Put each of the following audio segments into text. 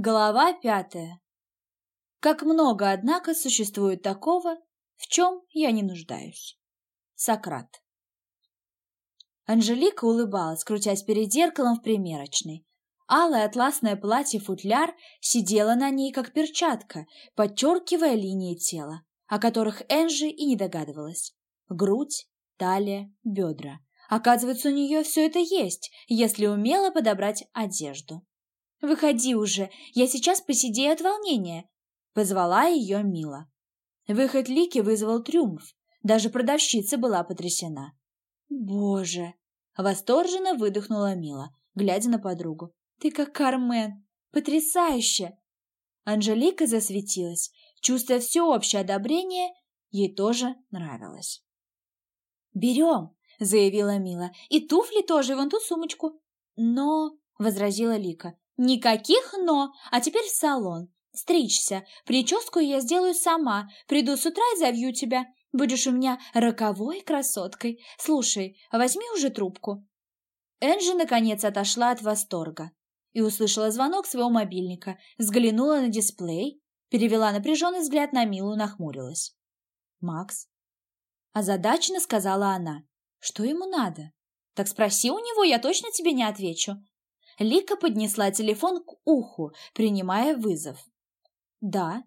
Глава пятая. Как много, однако, существует такого, в чем я не нуждаюсь. Сократ. Анжелика улыбалась, крутясь перед зеркалом в примерочной. Алое атласное платье-футляр сидело на ней, как перчатка, подчеркивая линии тела, о которых Энжи и не догадывалась. Грудь, талия, бедра. Оказывается, у нее все это есть, если умело подобрать одежду. «Выходи уже, я сейчас посидею от волнения», — позвала ее Мила. Выход Лики вызвал триумф. Даже продавщица была потрясена. «Боже!» — восторженно выдохнула Мила, глядя на подругу. «Ты как Кармен! Потрясающе!» Анжелика засветилась, чувствуя всеобщее одобрение, ей тоже нравилось. «Берем!» — заявила Мила. «И туфли тоже, и вон ту сумочку». «Но...» — возразила Лика. Никаких «но», а теперь в салон. Стричься. Прическу я сделаю сама. Приду с утра и завью тебя. Будешь у меня роковой красоткой. Слушай, возьми уже трубку». Энджи наконец отошла от восторга и услышала звонок своего мобильника, взглянула на дисплей, перевела напряженный взгляд на Милу, нахмурилась. «Макс?» Озадаченно сказала она. «Что ему надо?» «Так спроси у него, я точно тебе не отвечу. Лика поднесла телефон к уху, принимая вызов. «Да?»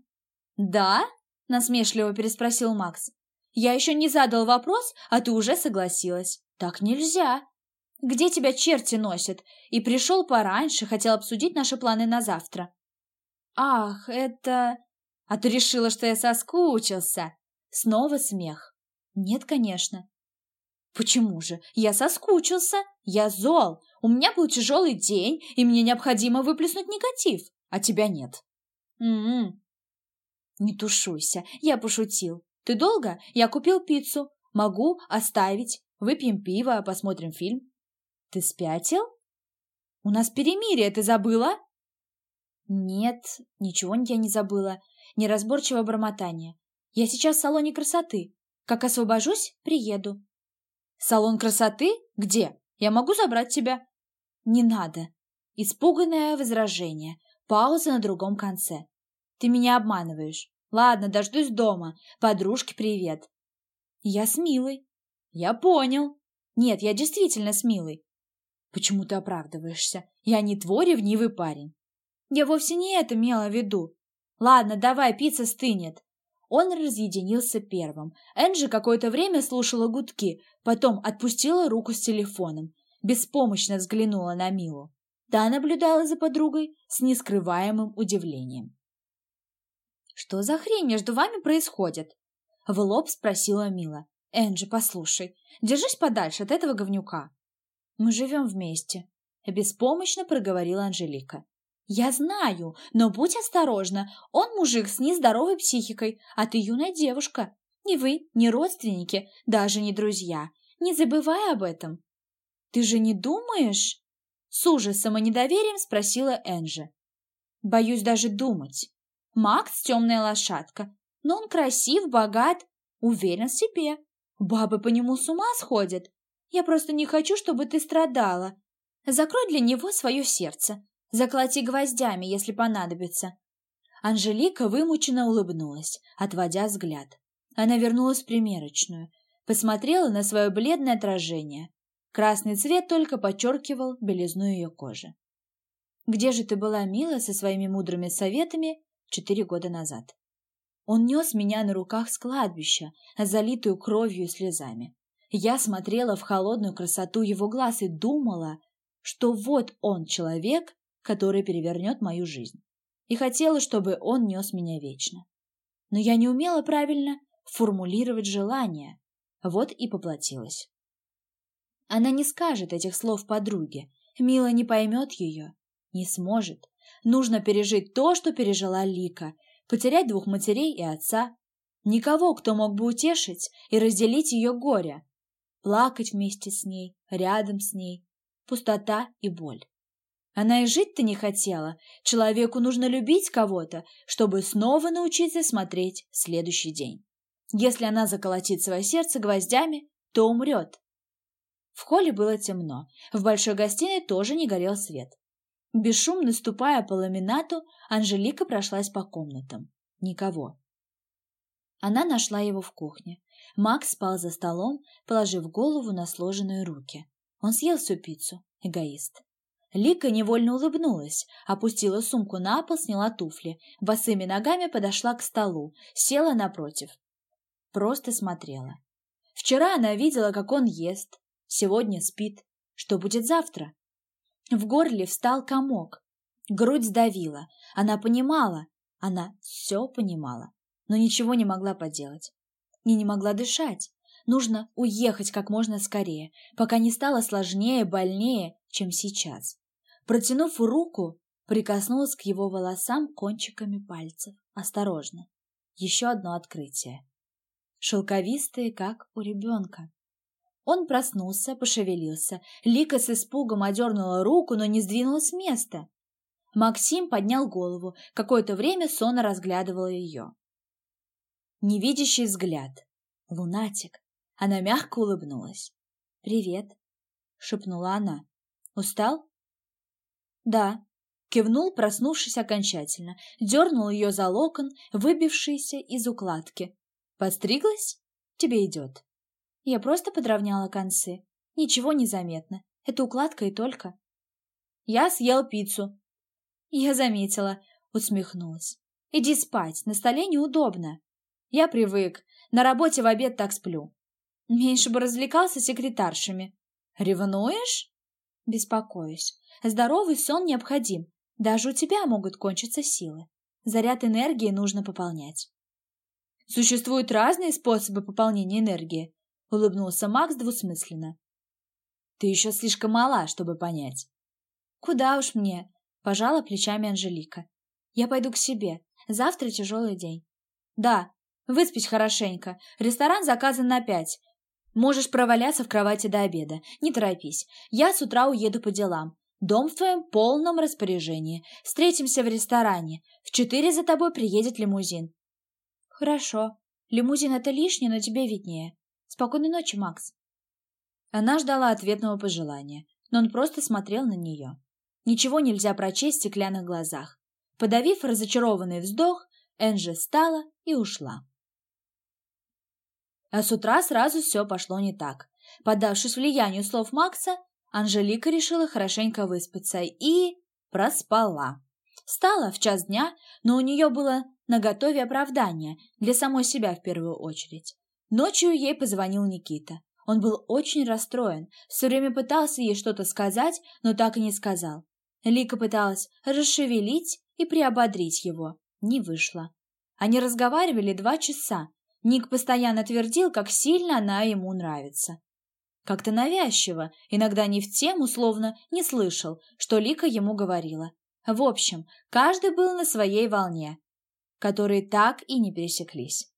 «Да?» – насмешливо переспросил Макс. «Я еще не задал вопрос, а ты уже согласилась. Так нельзя. Где тебя черти носят? И пришел пораньше, хотел обсудить наши планы на завтра». «Ах, это...» «А ты решила, что я соскучился?» Снова смех. «Нет, конечно. Почему же? Я соскучился. Я зол. У меня был тяжелый день, и мне необходимо выплеснуть негатив, а тебя нет. М-м. Не тушуйся. Я пошутил. Ты долго? Я купил пиццу. Могу оставить. Выпьем пиво, посмотрим фильм. Ты спятил? У нас перемирие, ты забыла? Нет, ничего я не забыла. Неразборчивое бормотание. Я сейчас в салоне красоты. Как освобожусь, приеду. «Салон красоты? Где? Я могу забрать тебя?» «Не надо». Испуганное возражение. Пауза на другом конце. «Ты меня обманываешь. Ладно, дождусь дома. Подружке привет». «Я с Милой». «Я понял». «Нет, я действительно с Милой». «Почему ты оправдываешься? Я не твой ревнивый парень». «Я вовсе не это имела в виду. Ладно, давай, пицца стынет. Он разъединился первым. Энджи какое-то время слушала гудки, потом отпустила руку с телефоном. Беспомощно взглянула на Милу. Та наблюдала за подругой с нескрываемым удивлением. «Что за хрень между вами происходит?» В лоб спросила Мила. «Энджи, послушай, держись подальше от этого говнюка». «Мы живем вместе», — беспомощно проговорила Анжелика. «Я знаю, но будь осторожна. Он мужик с нездоровой психикой, а ты юная девушка. Ни вы, ни родственники, даже не друзья. Не забывай об этом». «Ты же не думаешь?» С ужасом и недоверием спросила Энжи. «Боюсь даже думать. Макс — темная лошадка, но он красив, богат, уверен в себе. Бабы по нему с ума сходят. Я просто не хочу, чтобы ты страдала. Закрой для него свое сердце. Заколоти гвоздями, если понадобится». Анжелика вымученно улыбнулась, отводя взгляд. Она вернулась в примерочную, посмотрела на свое бледное отражение. Красный цвет только подчеркивал белизну ее кожи. «Где же ты была, мила, со своими мудрыми советами четыре года назад?» Он нес меня на руках с кладбища, залитую кровью и слезами. Я смотрела в холодную красоту его глаз и думала, что вот он человек, который перевернет мою жизнь. И хотела, чтобы он нес меня вечно. Но я не умела правильно формулировать желания, вот и поплатилась. Она не скажет этих слов подруге, Мила не поймет ее, не сможет. Нужно пережить то, что пережила Лика, потерять двух матерей и отца, никого, кто мог бы утешить и разделить ее горе, плакать вместе с ней, рядом с ней, пустота и боль. Она и жить-то не хотела. Человеку нужно любить кого-то, чтобы снова научиться смотреть следующий день. Если она заколотит свое сердце гвоздями, то умрет. В холле было темно. В большой гостиной тоже не горел свет. Бесшумно ступая по ламинату, Анжелика прошлась по комнатам. Никого. Она нашла его в кухне. Макс спал за столом, положив голову на сложенные руки. Он съел всю пиццу. Эгоист. Лика невольно улыбнулась, опустила сумку на пол, сняла туфли, босыми ногами подошла к столу, села напротив. Просто смотрела. Вчера она видела, как он ест, сегодня спит. Что будет завтра? В горле встал комок. Грудь сдавила. Она понимала, она все понимала, но ничего не могла поделать. И не могла дышать. Нужно уехать как можно скорее, пока не стало сложнее, больнее, чем сейчас. Протянув руку, прикоснулась к его волосам кончиками пальцев. Осторожно. Еще одно открытие. Шелковистые, как у ребенка. Он проснулся, пошевелился. Лика с испугом одернула руку, но не сдвинулась с места. Максим поднял голову. Какое-то время сонно разглядывала ее. Невидящий взгляд. Лунатик. Она мягко улыбнулась. «Привет», — шепнула она. «Устал?» «Да», — кивнул, проснувшись окончательно, дернул ее за локон, выбившийся из укладки. «Подстриглась? Тебе идет». Я просто подровняла концы. Ничего не заметно. Это укладка и только. Я съел пиццу. Я заметила, усмехнулась. Иди спать, на столе неудобно. Я привык. На работе в обед так сплю. Меньше бы развлекался секретаршами. Ревнуешь? Беспокоюсь. Здоровый сон необходим. Даже у тебя могут кончиться силы. Заряд энергии нужно пополнять. Существуют разные способы пополнения энергии, улыбнулся Макс двусмысленно. Ты еще слишком мала, чтобы понять. Куда уж мне, пожала плечами Анжелика. Я пойду к себе. Завтра тяжелый день. Да, выспись хорошенько. Ресторан заказан на пять. Можешь проваляться в кровати до обеда. Не торопись. Я с утра уеду по делам. Дом в твоем полном распоряжении. Встретимся в ресторане. В четыре за тобой приедет лимузин. Хорошо. Лимузин — это лишнее, но тебе виднее. Спокойной ночи, Макс. Она ждала ответного пожелания, но он просто смотрел на нее. Ничего нельзя прочесть в стеклянных глазах. Подавив разочарованный вздох, Энджи встала и ушла. А с утра сразу все пошло не так. Поддавшись влиянию слов Макса, Анжелика решила хорошенько выспаться и проспала. Встала в час дня, но у нее было наготове оправдание для самой себя в первую очередь. Ночью ей позвонил Никита. Он был очень расстроен, все время пытался ей что-то сказать, но так и не сказал. Лика пыталась расшевелить и приободрить его. Не вышло. Они разговаривали два часа, Ник постоянно твердил, как сильно она ему нравится. Как-то навязчиво, иногда не в тему, словно не слышал, что Лика ему говорила. В общем, каждый был на своей волне, которые так и не пересеклись.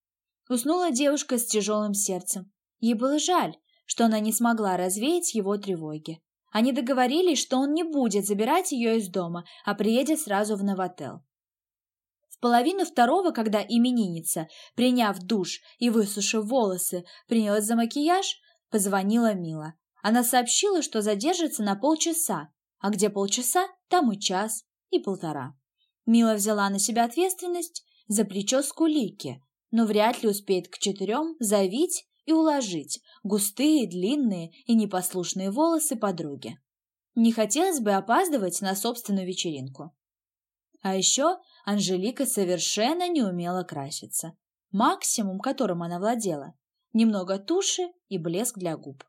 Уснула девушка с тяжелым сердцем. Ей было жаль, что она не смогла развеять его тревоги. Они договорились, что он не будет забирать ее из дома, а приедет сразу в Новотел половину второго, когда именинница, приняв душ и высушив волосы, принялась за макияж, позвонила Мила. Она сообщила, что задержится на полчаса, а где полчаса, там и час, и полтора. Мила взяла на себя ответственность за прическу Лики, но вряд ли успеет к четырем завить и уложить густые, длинные и непослушные волосы подруги. Не хотелось бы опаздывать на собственную вечеринку. А еще Анжелика совершенно не умела краситься. Максимум, которым она владела, немного туши и блеск для губ.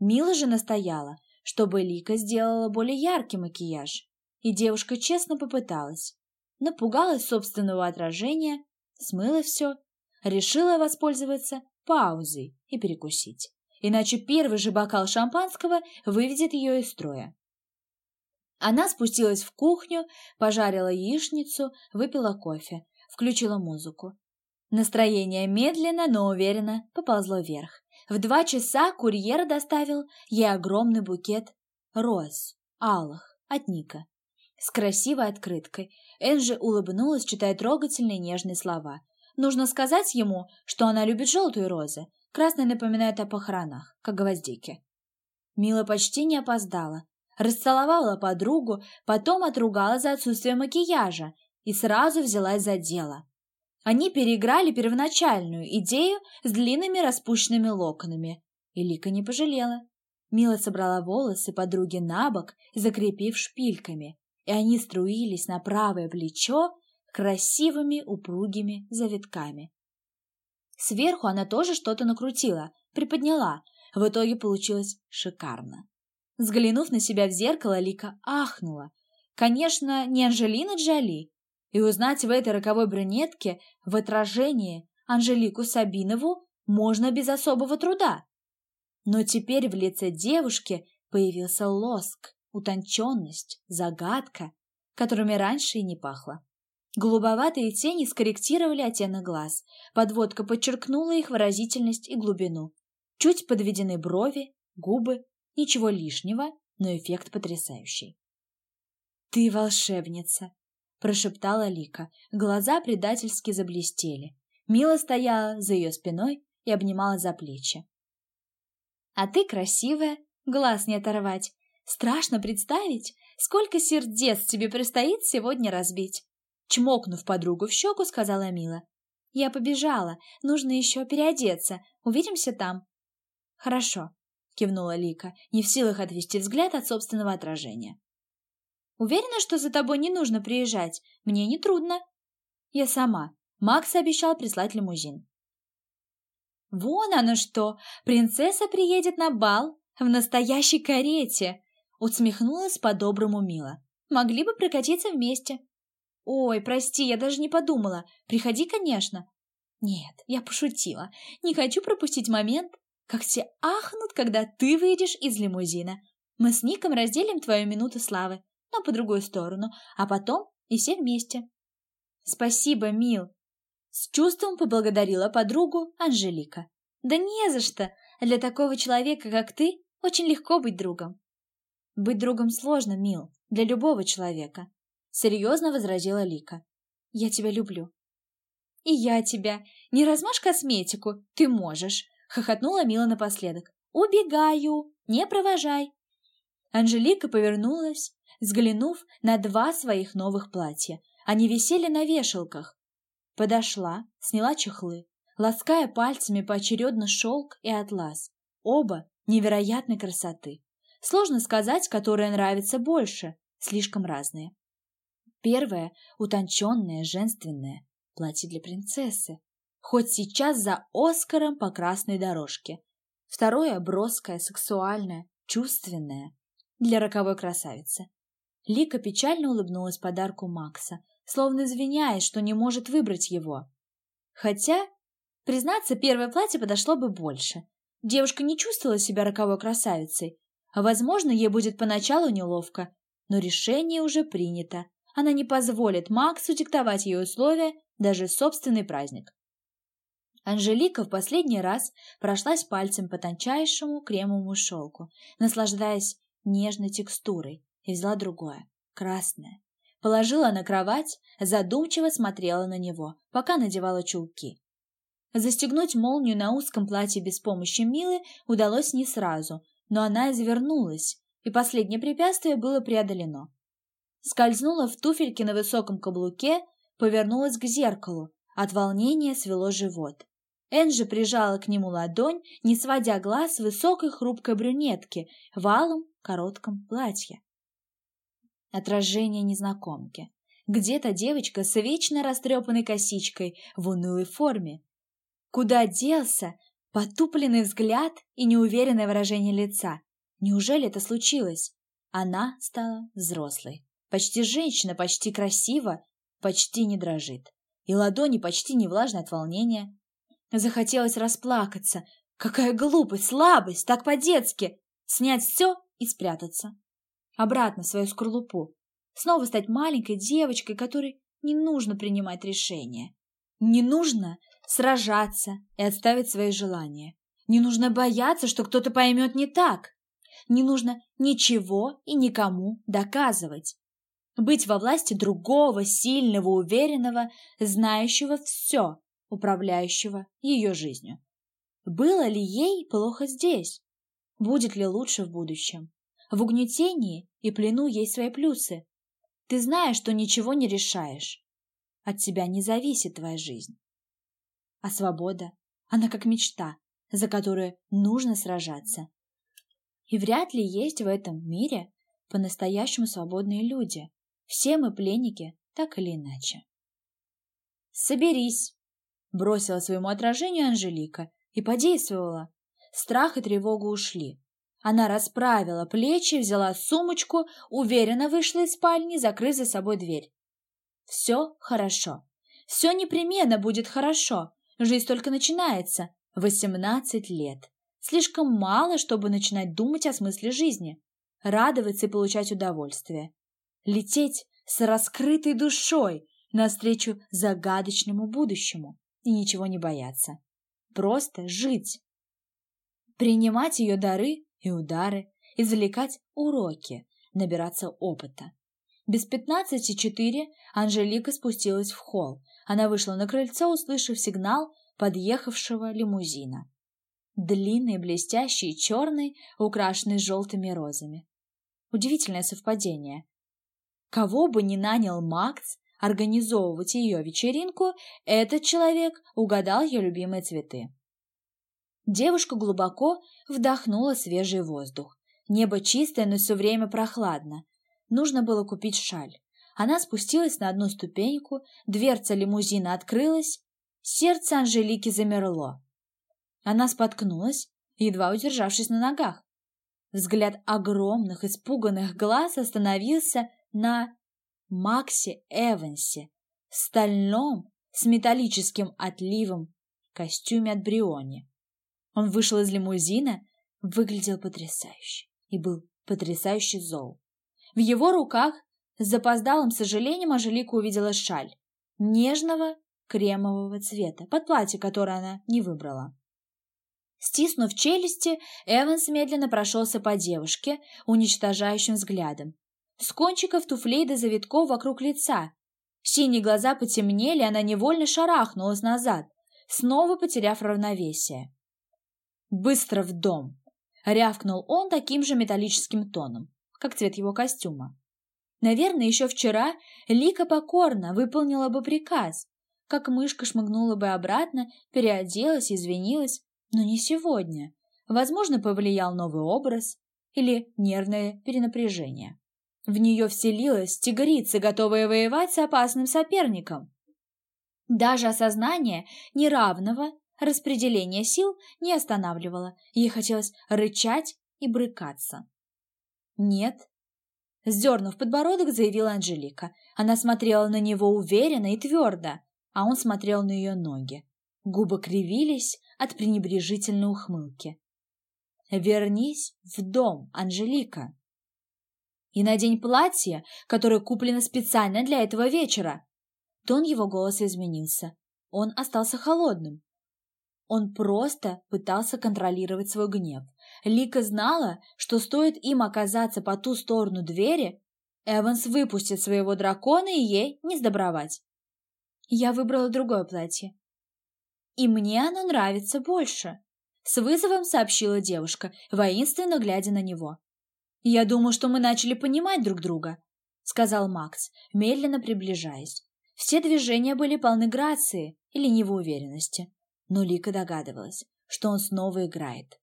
Мила же настояла, чтобы Лика сделала более яркий макияж, и девушка честно попыталась. Напугалась собственного отражения, смыла все, решила воспользоваться паузой и перекусить. Иначе первый же бокал шампанского выведет ее из строя. Она спустилась в кухню, пожарила яичницу, выпила кофе, включила музыку. Настроение медленно, но уверенно поползло вверх. В два часа курьер доставил ей огромный букет роз, алых, от Ника. С красивой открыткой Энджи улыбнулась, читая трогательные нежные слова. Нужно сказать ему, что она любит желтые розы. Красные напоминают о похоронах, как гвоздики. Мила почти не опоздала. Расцеловала подругу, потом отругала за отсутствие макияжа и сразу взялась за дело. Они переиграли первоначальную идею с длинными распущенными локонами, и Лика не пожалела. Мила собрала волосы подруги на бок, закрепив шпильками, и они струились на правое плечо красивыми упругими завитками. Сверху она тоже что-то накрутила, приподняла. В итоге получилось шикарно. Взглянув на себя в зеркало, Лика ахнула. Конечно, не Анжелина Джоли. И узнать в этой роковой брюнетке в отражении Анжелику Сабинову можно без особого труда. Но теперь в лице девушки появился лоск, утонченность, загадка, которыми раньше и не пахло. Голубоватые тени скорректировали оттенок глаз, подводка подчеркнула их выразительность и глубину. Чуть подведены брови, губы, ничего лишнего, но эффект потрясающий. «Ты волшебница!» – прошептала Лика. Глаза предательски заблестели. Мила стояла за ее спиной и обнимала за плечи. «А ты красивая, глаз не оторвать. Страшно представить, сколько сердец тебе предстоит сегодня разбить!» Чмокнув подругу в щеку, сказала Мила. «Я побежала. Нужно еще переодеться. Увидимся там». «Хорошо», — кивнула Лика, не в силах отвести взгляд от собственного отражения. «Уверена, что за тобой не нужно приезжать? Мне не трудно». «Я сама. Макс обещал прислать лимузин». «Вон оно что! Принцесса приедет на бал в настоящей карете!» Усмехнулась по-доброму Мила. «Могли бы прокатиться вместе». «Ой, прости, я даже не подумала. Приходи, конечно». «Нет, я пошутила. Не хочу пропустить момент, как все ахнут, когда ты выйдешь из лимузина. Мы с Ником разделим твою минуту славы, но по другую сторону, а потом и все вместе». «Спасибо, Мил!» С чувством поблагодарила подругу Анжелика. «Да не за что! Для такого человека, как ты, очень легко быть другом». «Быть другом сложно, Мил, для любого человека. Серьезно возразила Лика. Я тебя люблю. И я тебя. Не размажь косметику, ты можешь. Хохотнула Мила напоследок. Убегаю, не провожай. Анжелика повернулась, взглянув на два своих новых платья. Они висели на вешалках. Подошла, сняла чехлы, лаская пальцами поочередно шелк и атлас. Оба невероятной красоты. Сложно сказать, которая нравится больше, слишком разные. Первое – утонченное, женственное, платье для принцессы, хоть сейчас за Оскаром по красной дорожке. Второе – броское, сексуальное, чувственное, для роковой красавицы. Лика печально улыбнулась подарку Макса, словно извиняясь, что не может выбрать его. Хотя, признаться, первое платье подошло бы больше. Девушка не чувствовала себя роковой красавицей, а, возможно, ей будет поначалу неловко, но решение уже принято она не позволит Максу диктовать ее условия, даже собственный праздник. Анжелика в последний раз прошлась пальцем по тончайшему кремовому шелку, наслаждаясь нежной текстурой, и взяла другое, красное. Положила на кровать, задумчиво смотрела на него, пока надевала чулки. Застегнуть молнию на узком платье без помощи Милы удалось не сразу, но она извернулась, и последнее препятствие было преодолено скользнула в туфельки на высоком каблуке, повернулась к зеркалу. От волнения свело живот. Энджи прижала к нему ладонь, не сводя глаз высокой хрупкой брюнетки в алом коротком платье. Отражение незнакомки. Где-то девочка с вечно растрепанной косичкой в унылой форме. Куда делся потупленный взгляд и неуверенное выражение лица? Неужели это случилось? Она стала взрослой. Почти женщина, почти красиво, почти не дрожит. И ладони почти не влажны от волнения. Захотелось расплакаться. Какая глупость, слабость, так по-детски. Снять все и спрятаться. Обратно свою скорлупу. Снова стать маленькой девочкой, которой не нужно принимать решения. Не нужно сражаться и отставить свои желания. Не нужно бояться, что кто-то поймет не так. Не нужно ничего и никому доказывать быть во власти другого, сильного, уверенного, знающего все, управляющего ее жизнью. Было ли ей плохо здесь? Будет ли лучше в будущем? В угнетении и плену есть свои плюсы. Ты знаешь, что ничего не решаешь. От тебя не зависит твоя жизнь. А свобода, она как мечта, за которую нужно сражаться. И вряд ли есть в этом мире по-настоящему свободные люди. Все мы пленники, так или иначе. «Соберись!» — бросила своему отражению Анжелика и подействовала. Страх и тревога ушли. Она расправила плечи, взяла сумочку, уверенно вышла из спальни, закрыв за собой дверь. Все хорошо. Все непременно будет хорошо. Жизнь только начинается. Восемнадцать лет. Слишком мало, чтобы начинать думать о смысле жизни. Радоваться и получать удовольствие. Лететь с раскрытой душой навстречу загадочному будущему и ничего не бояться. Просто жить. Принимать ее дары и удары, извлекать уроки, набираться опыта. Без пятнадцати четыре Анжелика спустилась в холл. Она вышла на крыльцо, услышав сигнал подъехавшего лимузина. Длинный, блестящий, черный, украшенный желтыми розами. Удивительное совпадение. Кого бы ни нанял Макс организовывать ее вечеринку, этот человек угадал ее любимые цветы. Девушка глубоко вдохнула свежий воздух. Небо чистое, но все время прохладно. Нужно было купить шаль. Она спустилась на одну ступеньку, дверца лимузина открылась, сердце Анжелики замерло. Она споткнулась, едва удержавшись на ногах. Взгляд огромных, испуганных глаз остановился на Максе Эвансе в стальном с металлическим отливом костюме от Бриони. Он вышел из лимузина, выглядел потрясающе и был потрясающе зол. В его руках с запоздалым сожалением Ажелика увидела шаль нежного кремового цвета под платье, которое она не выбрала. Стиснув челюсти, Эванс медленно прошелся по девушке уничтожающим взглядом. С кончиков туфлей до завитков вокруг лица. Синие глаза потемнели, она невольно шарахнулась назад, снова потеряв равновесие. «Быстро в дом!» — рявкнул он таким же металлическим тоном, как цвет его костюма. Наверное, еще вчера Лика покорно выполнила бы приказ, как мышка шмыгнула бы обратно, переоделась, извинилась, но не сегодня. Возможно, повлиял новый образ или нервное перенапряжение. В нее вселилась тигрица, готовая воевать с опасным соперником. Даже осознание неравного Распределение сил не останавливало, ей хотелось рычать и брыкаться. «Нет», — сдернув подбородок, заявила Анжелика. Она смотрела на него уверенно и твердо, а он смотрел на ее ноги. Губы кривились от пренебрежительной ухмылки. «Вернись в дом, Анжелика!» «И надень платье, которое куплено специально для этого вечера!» Тон его голоса изменился. Он остался холодным, он просто пытался контролировать свой гнев. Лика знала, что стоит им оказаться по ту сторону двери, Эванс выпустит своего дракона и ей не сдобровать. Я выбрала другое платье. И мне оно нравится больше, с вызовом сообщила девушка, воинственно глядя на него. Я думаю, что мы начали понимать друг друга, сказал Макс, медленно приближаясь. Все движения были полны грации и ленивой уверенности но Лика догадывалась, что он снова играет.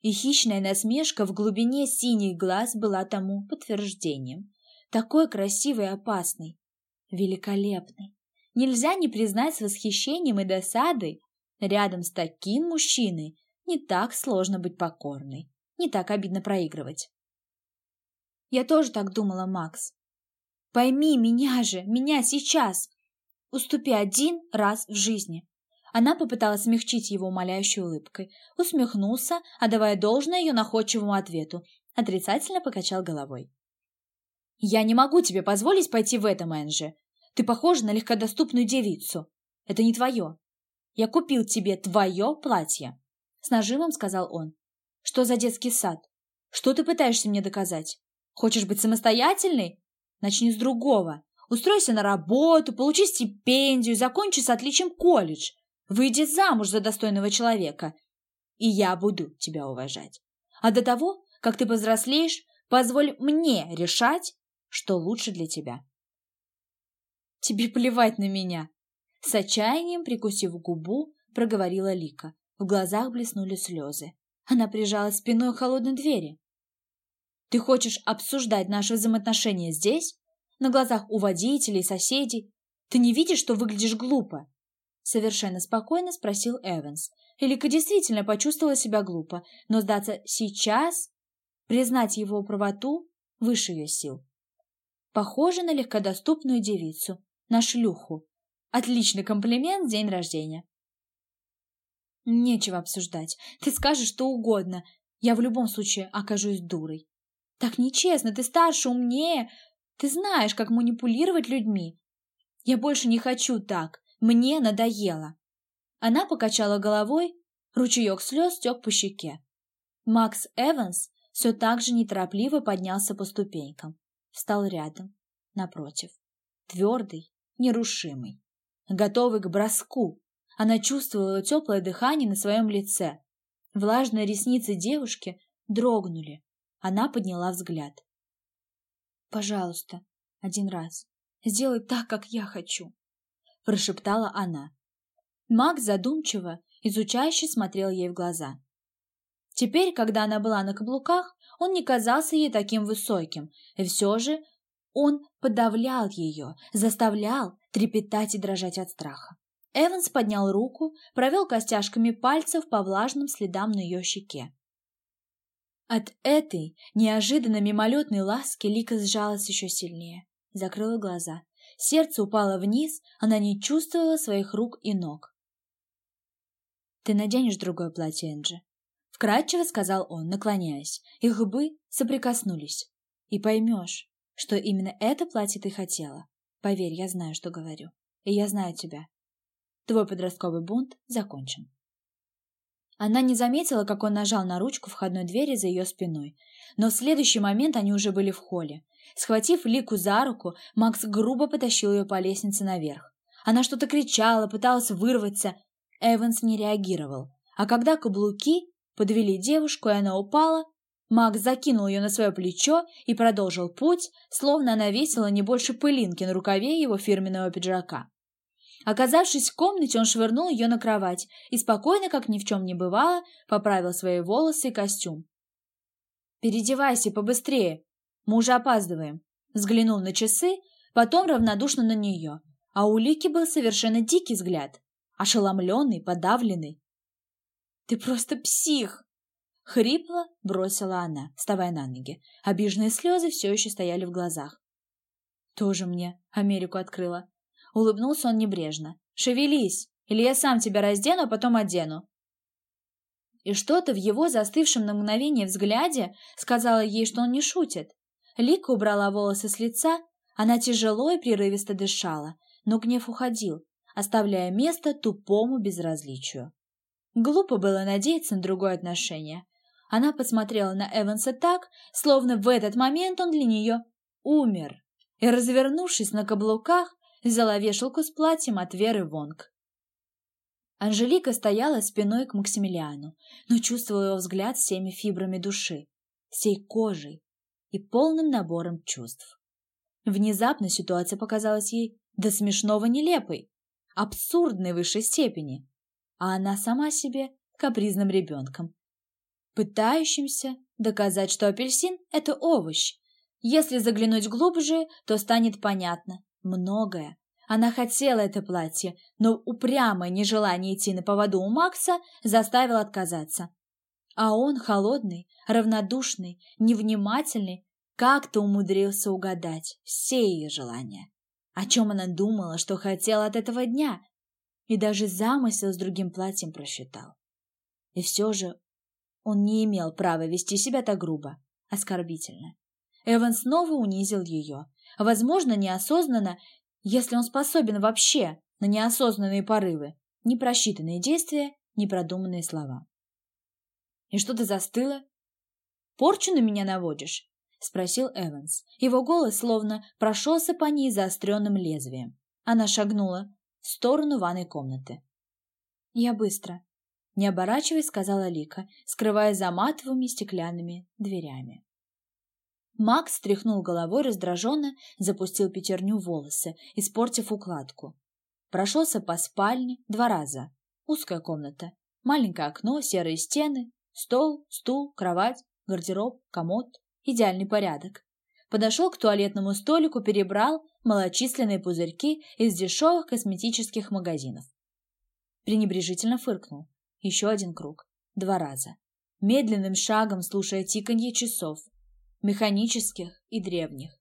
И хищная насмешка в глубине синих глаз была тому подтверждением. Такой красивый и опасный, великолепный. Нельзя не признать с восхищением и досадой, рядом с таким мужчиной не так сложно быть покорной, не так обидно проигрывать. Я тоже так думала, Макс. Пойми меня же, меня сейчас. Уступи один раз в жизни. Она попыталась смягчить его умоляющей улыбкой. Усмехнулся, отдавая должное ее находчивому ответу. Отрицательно покачал головой. «Я не могу тебе позволить пойти в это, Энджи. Ты похожа на легкодоступную девицу. Это не твое. Я купил тебе твое платье», — с нажимом сказал он. «Что за детский сад? Что ты пытаешься мне доказать? Хочешь быть самостоятельной? Начни с другого. Устройся на работу, получи стипендию, закончи с отличием колледж. Выйди замуж за достойного человека, и я буду тебя уважать. А до того, как ты повзрослеешь, Позволь мне решать, что лучше для тебя. Тебе плевать на меня. С отчаянием, прикусив губу, проговорила Лика. В глазах блеснули слезы. Она прижалась спиной к холодной двери. Ты хочешь обсуждать наши взаимоотношения здесь? На глазах у водителей, соседей? Ты не видишь, что выглядишь глупо? Совершенно спокойно спросил Эванс. Элика действительно почувствовала себя глупо, но сдаться сейчас, признать его правоту, выше ее сил. Похоже на легкодоступную девицу, на шлюху. Отличный комплимент день рождения. Нечего обсуждать. Ты скажешь что угодно. Я в любом случае окажусь дурой. Так нечестно, ты старше, умнее. Ты знаешь, как манипулировать людьми. Я больше не хочу так. Мне надоело. Она покачала головой, ручеек слез тек по щеке. Макс Эванс все так же неторопливо поднялся по ступенькам. Встал рядом, напротив. Твердый, нерушимый. Готовый к броску. Она чувствовала теплое дыхание на своем лице. Влажные ресницы девушки дрогнули, она подняла взгляд. «Пожалуйста, один раз. Сделай так, как я хочу», – прошептала она. Макс задумчиво, изучающе смотрел ей в глаза. Теперь, когда она была на каблуках, он не казался ей таким высоким, и все же он подавлял ее, заставлял трепетать и дрожать от страха. Эванс поднял руку, провел костяшками пальцев по влажным следам на ее щеке. От этой неожиданно мимолетной ласки Лика сжалась еще сильнее, закрыла глаза. Сердце упало вниз, она не чувствовала своих рук и ног. «Ты наденешь другое платье, Энджи?» Вкратчиво сказал он, наклоняясь. Их губы соприкоснулись. «И поймешь, что именно это платье ты хотела. Поверь, я знаю, что говорю. И я знаю тебя. Твой подростковый бунт закончен». Она не заметила, как он нажал на ручку входной двери за ее спиной. Но в следующий момент они уже были в холле. Схватив Лику за руку, Макс грубо потащил ее по лестнице наверх. Она что-то кричала, пыталась вырваться. Эванс не реагировал. А когда каблуки подвели девушку, и она упала, Макс закинул ее на свое плечо и продолжил путь, словно она весила не больше пылинки на рукаве его фирменного пиджака. Оказавшись в комнате, он швырнул ее на кровать и спокойно, как ни в чем не бывало, поправил свои волосы и костюм. «Переодевайся побыстрее, мы уже опаздываем», взглянул на часы, потом равнодушно на нее, а у Лики был совершенно дикий взгляд, ошеломленный, подавленный. «Ты просто псих!» Хрипло бросила она, вставая на ноги. Обиженные слезы все еще стояли в глазах. «Тоже мне Америку открыла», Улыбнулся он небрежно. «Шевелись, или я сам тебя раздену, а потом одену». И что-то в его застывшем на мгновение взгляде сказала ей, что он не шутит. Лика убрала волосы с лица, она тяжело и прерывисто дышала, но гнев уходил, оставляя место тупому безразличию. Глупо было надеяться на другое отношение. Она посмотрела на Эванса так, словно в этот момент он для нее умер, и, развернувшись на каблуках, взяла вешалку с платьем от Веры Вонг. Анжелика стояла спиной к Максимилиану, но чувствовала его взгляд всеми фибрами души, всей кожей и полным набором чувств. Внезапно ситуация показалась ей до смешного нелепой, абсурдной в высшей степени, а она сама себе капризным ребенком, пытающимся доказать, что апельсин – это овощ. Если заглянуть глубже, то станет понятно, многое. Она хотела это платье, но упрямое нежелание идти на поводу у Макса заставило отказаться. А он, холодный, равнодушный, невнимательный, как-то умудрился угадать все ее желания. О чем она думала, что хотела от этого дня, и даже замысел с другим платьем просчитал. И все же он не имел права вести себя так грубо, оскорбительно. Эван снова унизил ее, возможно, неосознанно, если он способен вообще на неосознанные порывы, непросчитанные действия, непродуманные слова. «И что ты застыла? Порчу на меня наводишь?» — спросил Эванс. Его голос словно прошелся по ней заостренным лезвием. Она шагнула в сторону ванной комнаты. «Я быстро», — не оборачиваясь, сказала Лика, скрывая за матовыми стеклянными дверями. Макс стряхнул головой раздраженно, запустил пятерню волосы, испортив укладку. Прошелся по спальне два раза. Узкая комната, маленькое окно, серые стены, стол, стул, кровать, гардероб, комод. Идеальный порядок. Подошел к туалетному столику, перебрал малочисленные пузырьки из дешевых косметических магазинов. Пренебрежительно фыркнул. Еще один круг. Два раза. Медленным шагом слушая тиканье часов. Механических и древних.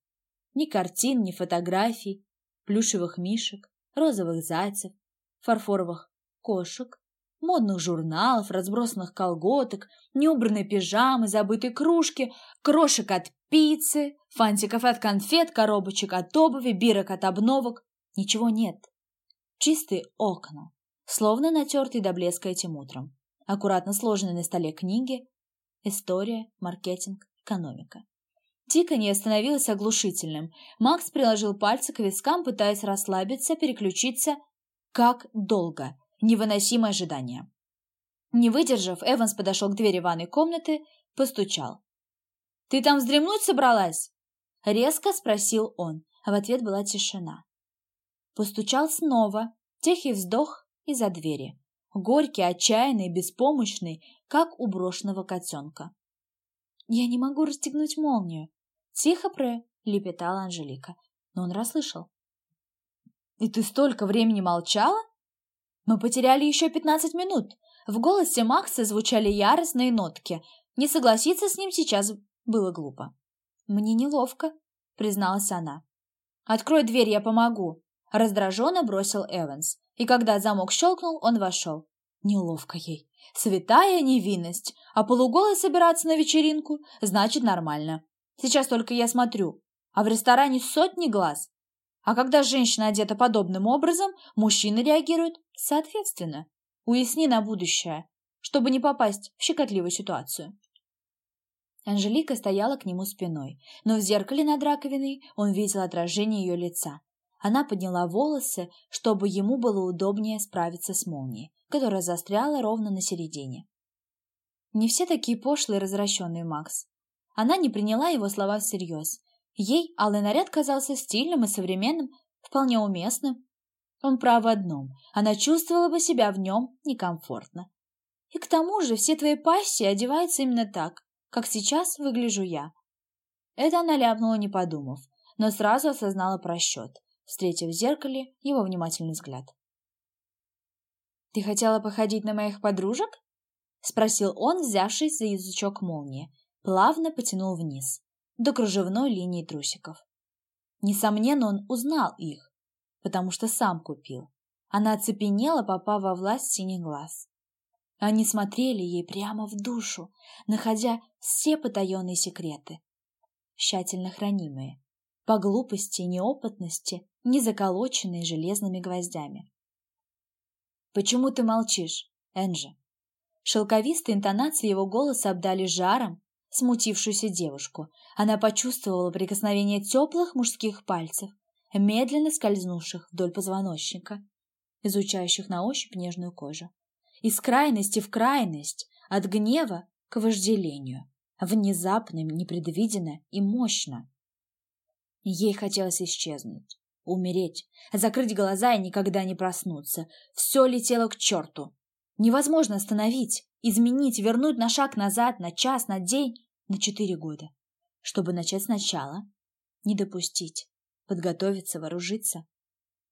Ни картин, ни фотографий, плюшевых мишек, розовых зайцев, фарфоровых кошек, модных журналов, разбросанных колготок, неубранной пижамы, забытой кружки, крошек от пиццы, фантиков от конфет, коробочек от обуви, бирок от обновок. Ничего нет. Чистые окна, словно натертые до блеска этим утром. Аккуратно сложенные на столе книги. История, маркетинг, экономика. Тиканье становилось оглушительным. Макс приложил пальцы к вискам, пытаясь расслабиться, переключиться. Как долго? Невыносимое ожидание. Не выдержав, Эванс подошел к двери ванной комнаты, постучал. «Ты там вздремнуть собралась?» Резко спросил он, а в ответ была тишина. Постучал снова, тихий вздох из-за двери. Горький, отчаянный, беспомощный, как у брошенного котенка. «Я не могу расстегнуть молнию», — тихо пролепетала Анжелика, но он расслышал. «И ты столько времени молчала?» Мы потеряли еще пятнадцать минут. В голосе Макса звучали яростные нотки. Не согласиться с ним сейчас было глупо. «Мне неловко», — призналась она. «Открой дверь, я помогу», — раздраженно бросил Эванс. И когда замок щелкнул, он вошел. Неловко ей. Святая невинность. А полуголой собираться на вечеринку значит нормально. Сейчас только я смотрю. А в ресторане сотни глаз. А когда женщина одета подобным образом, мужчина реагирует соответственно. Уясни на будущее, чтобы не попасть в щекотливую ситуацию. Анжелика стояла к нему спиной, но в зеркале над раковиной он видел отражение ее лица. Она подняла волосы, чтобы ему было удобнее справиться с молнией, которая застряла ровно на середине. Не все такие пошлые и развращенные, Макс. Она не приняла его слова всерьез, Ей алый наряд казался стильным и современным, вполне уместным. Он прав в одном, она чувствовала бы себя в нем некомфортно. И к тому же все твои пассии одеваются именно так, как сейчас выгляжу я. Это она ляпнула, не подумав, но сразу осознала просчет, встретив в зеркале его внимательный взгляд. «Ты хотела походить на моих подружек?» — спросил он, взявшись за язычок молнии, плавно потянул вниз до кружевной линии трусиков. Несомненно, он узнал их, потому что сам купил. Она оцепенела, попав во власть синих глаз. Они смотрели ей прямо в душу, находя все потаенные секреты, тщательно хранимые, по глупости и неопытности, не заколоченные железными гвоздями. «Почему ты молчишь, Энджи?» Шелковистые интонации его голоса обдали жаром, смутившуюся девушку. Она почувствовала прикосновение теплых мужских пальцев, медленно скользнувших вдоль позвоночника, изучающих на ощупь нежную кожу. Из крайности в крайность, от гнева к вожделению, внезапно, непредвиденно и мощно. Ей хотелось исчезнуть, умереть, закрыть глаза и никогда не проснуться. Все летело к черту. Невозможно остановить, изменить, вернуть на шаг назад, на час, на день на четыре года, чтобы начать сначала, не допустить, подготовиться, вооружиться.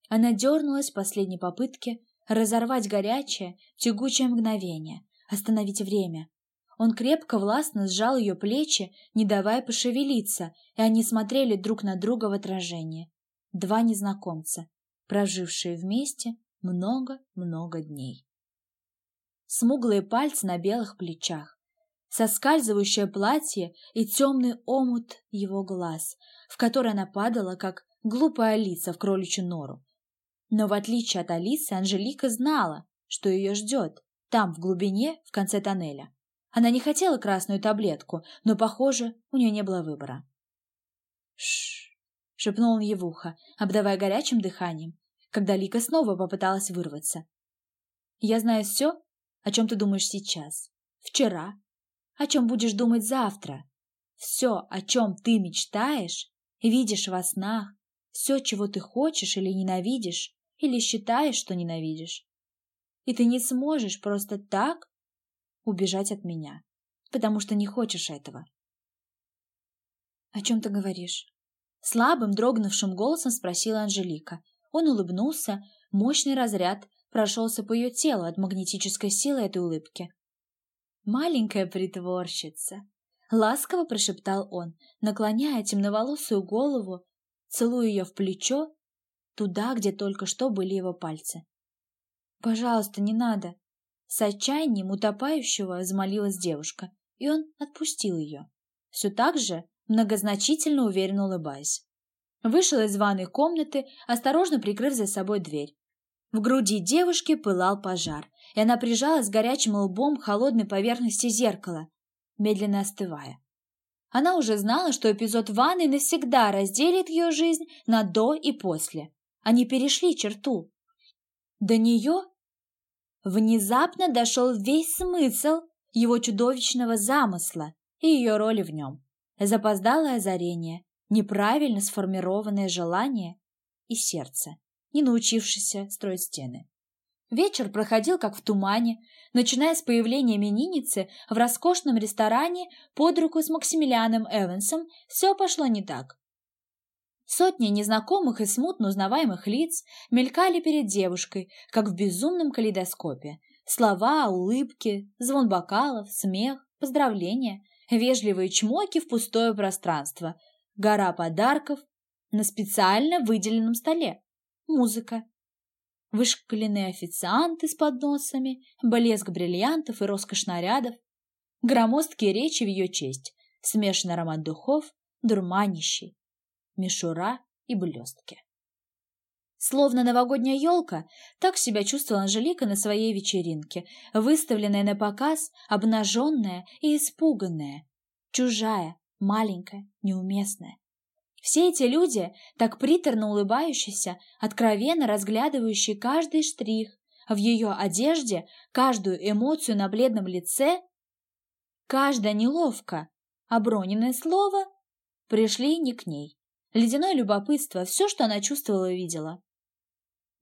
Она дернулась в последней попытке разорвать горячее, тягучее мгновение, остановить время. Он крепко, властно сжал ее плечи, не давая пошевелиться, и они смотрели друг на друга в отражении. Два незнакомца, прожившие вместе много-много дней. Смуглые пальцы на белых плечах, соскальзывающее платье и темный омут его глаз, в который она падала, как глупая Алиса в кроличью нору. Но в отличие от Алисы, Анжелика знала, что ее ждет, там, в глубине, в конце тоннеля. Она не хотела красную таблетку, но, похоже, у нее не было выбора. Шш! шепнул он ей в ухо, обдавая горячим дыханием, когда Лика снова попыталась вырваться. «Я знаю все, о чем ты думаешь сейчас, вчера, о чем будешь думать завтра. Все, о чем ты мечтаешь, видишь во снах, все, чего ты хочешь или ненавидишь, или считаешь, что ненавидишь. И ты не сможешь просто так убежать от меня, потому что не хочешь этого. «О чем ты говоришь?» Слабым, дрогнувшим голосом спросила Анжелика. Он улыбнулся, мощный разряд прошелся по ее телу от магнетической силы этой улыбки. «Маленькая притворщица!» — ласково прошептал он, наклоняя темноволосую голову, целуя ее в плечо, туда, где только что были его пальцы. «Пожалуйста, не надо!» С отчаянием утопающего взмолилась девушка, и он отпустил ее. Все так же многозначительно уверенно улыбаясь. Вышел из ванной комнаты, осторожно прикрыв за собой дверь. В груди девушки пылал пожар, и она прижалась горячим лбом к холодной поверхности зеркала, медленно остывая. Она уже знала, что эпизод ванны навсегда разделит ее жизнь на «до» и «после». Они перешли черту. До нее внезапно дошел весь смысл его чудовищного замысла и ее роли в нем запоздалое озарение, неправильно сформированное желание и сердце, не научившееся строить стены. Вечер проходил как в тумане, начиная с появления именинницы в роскошном ресторане под руку с Максимилианом Эвансом все пошло не так. Сотни незнакомых и смутно узнаваемых лиц мелькали перед девушкой, как в безумном калейдоскопе. Слова, улыбки, звон бокалов, смех, поздравления, вежливые чмоки в пустое пространство, гора подарков на специально выделенном столе, музыка, вышкаленные официанты с подносами, блеск бриллиантов и роскошь нарядов, громоздкие речи в ее честь, смешанный аромат духов, дурманящий, мишура и блестки. Словно новогодняя елка, так себя чувствовала Анжелика на своей вечеринке, выставленная на показ, обнаженная и испуганная, чужая, маленькая, неуместная. Все эти люди, так приторно улыбающиеся, откровенно разглядывающие каждый штрих в ее одежде, каждую эмоцию на бледном лице, каждое неловко оброненное слово, пришли не к ней. Ледяное любопытство, все, что она чувствовала и видела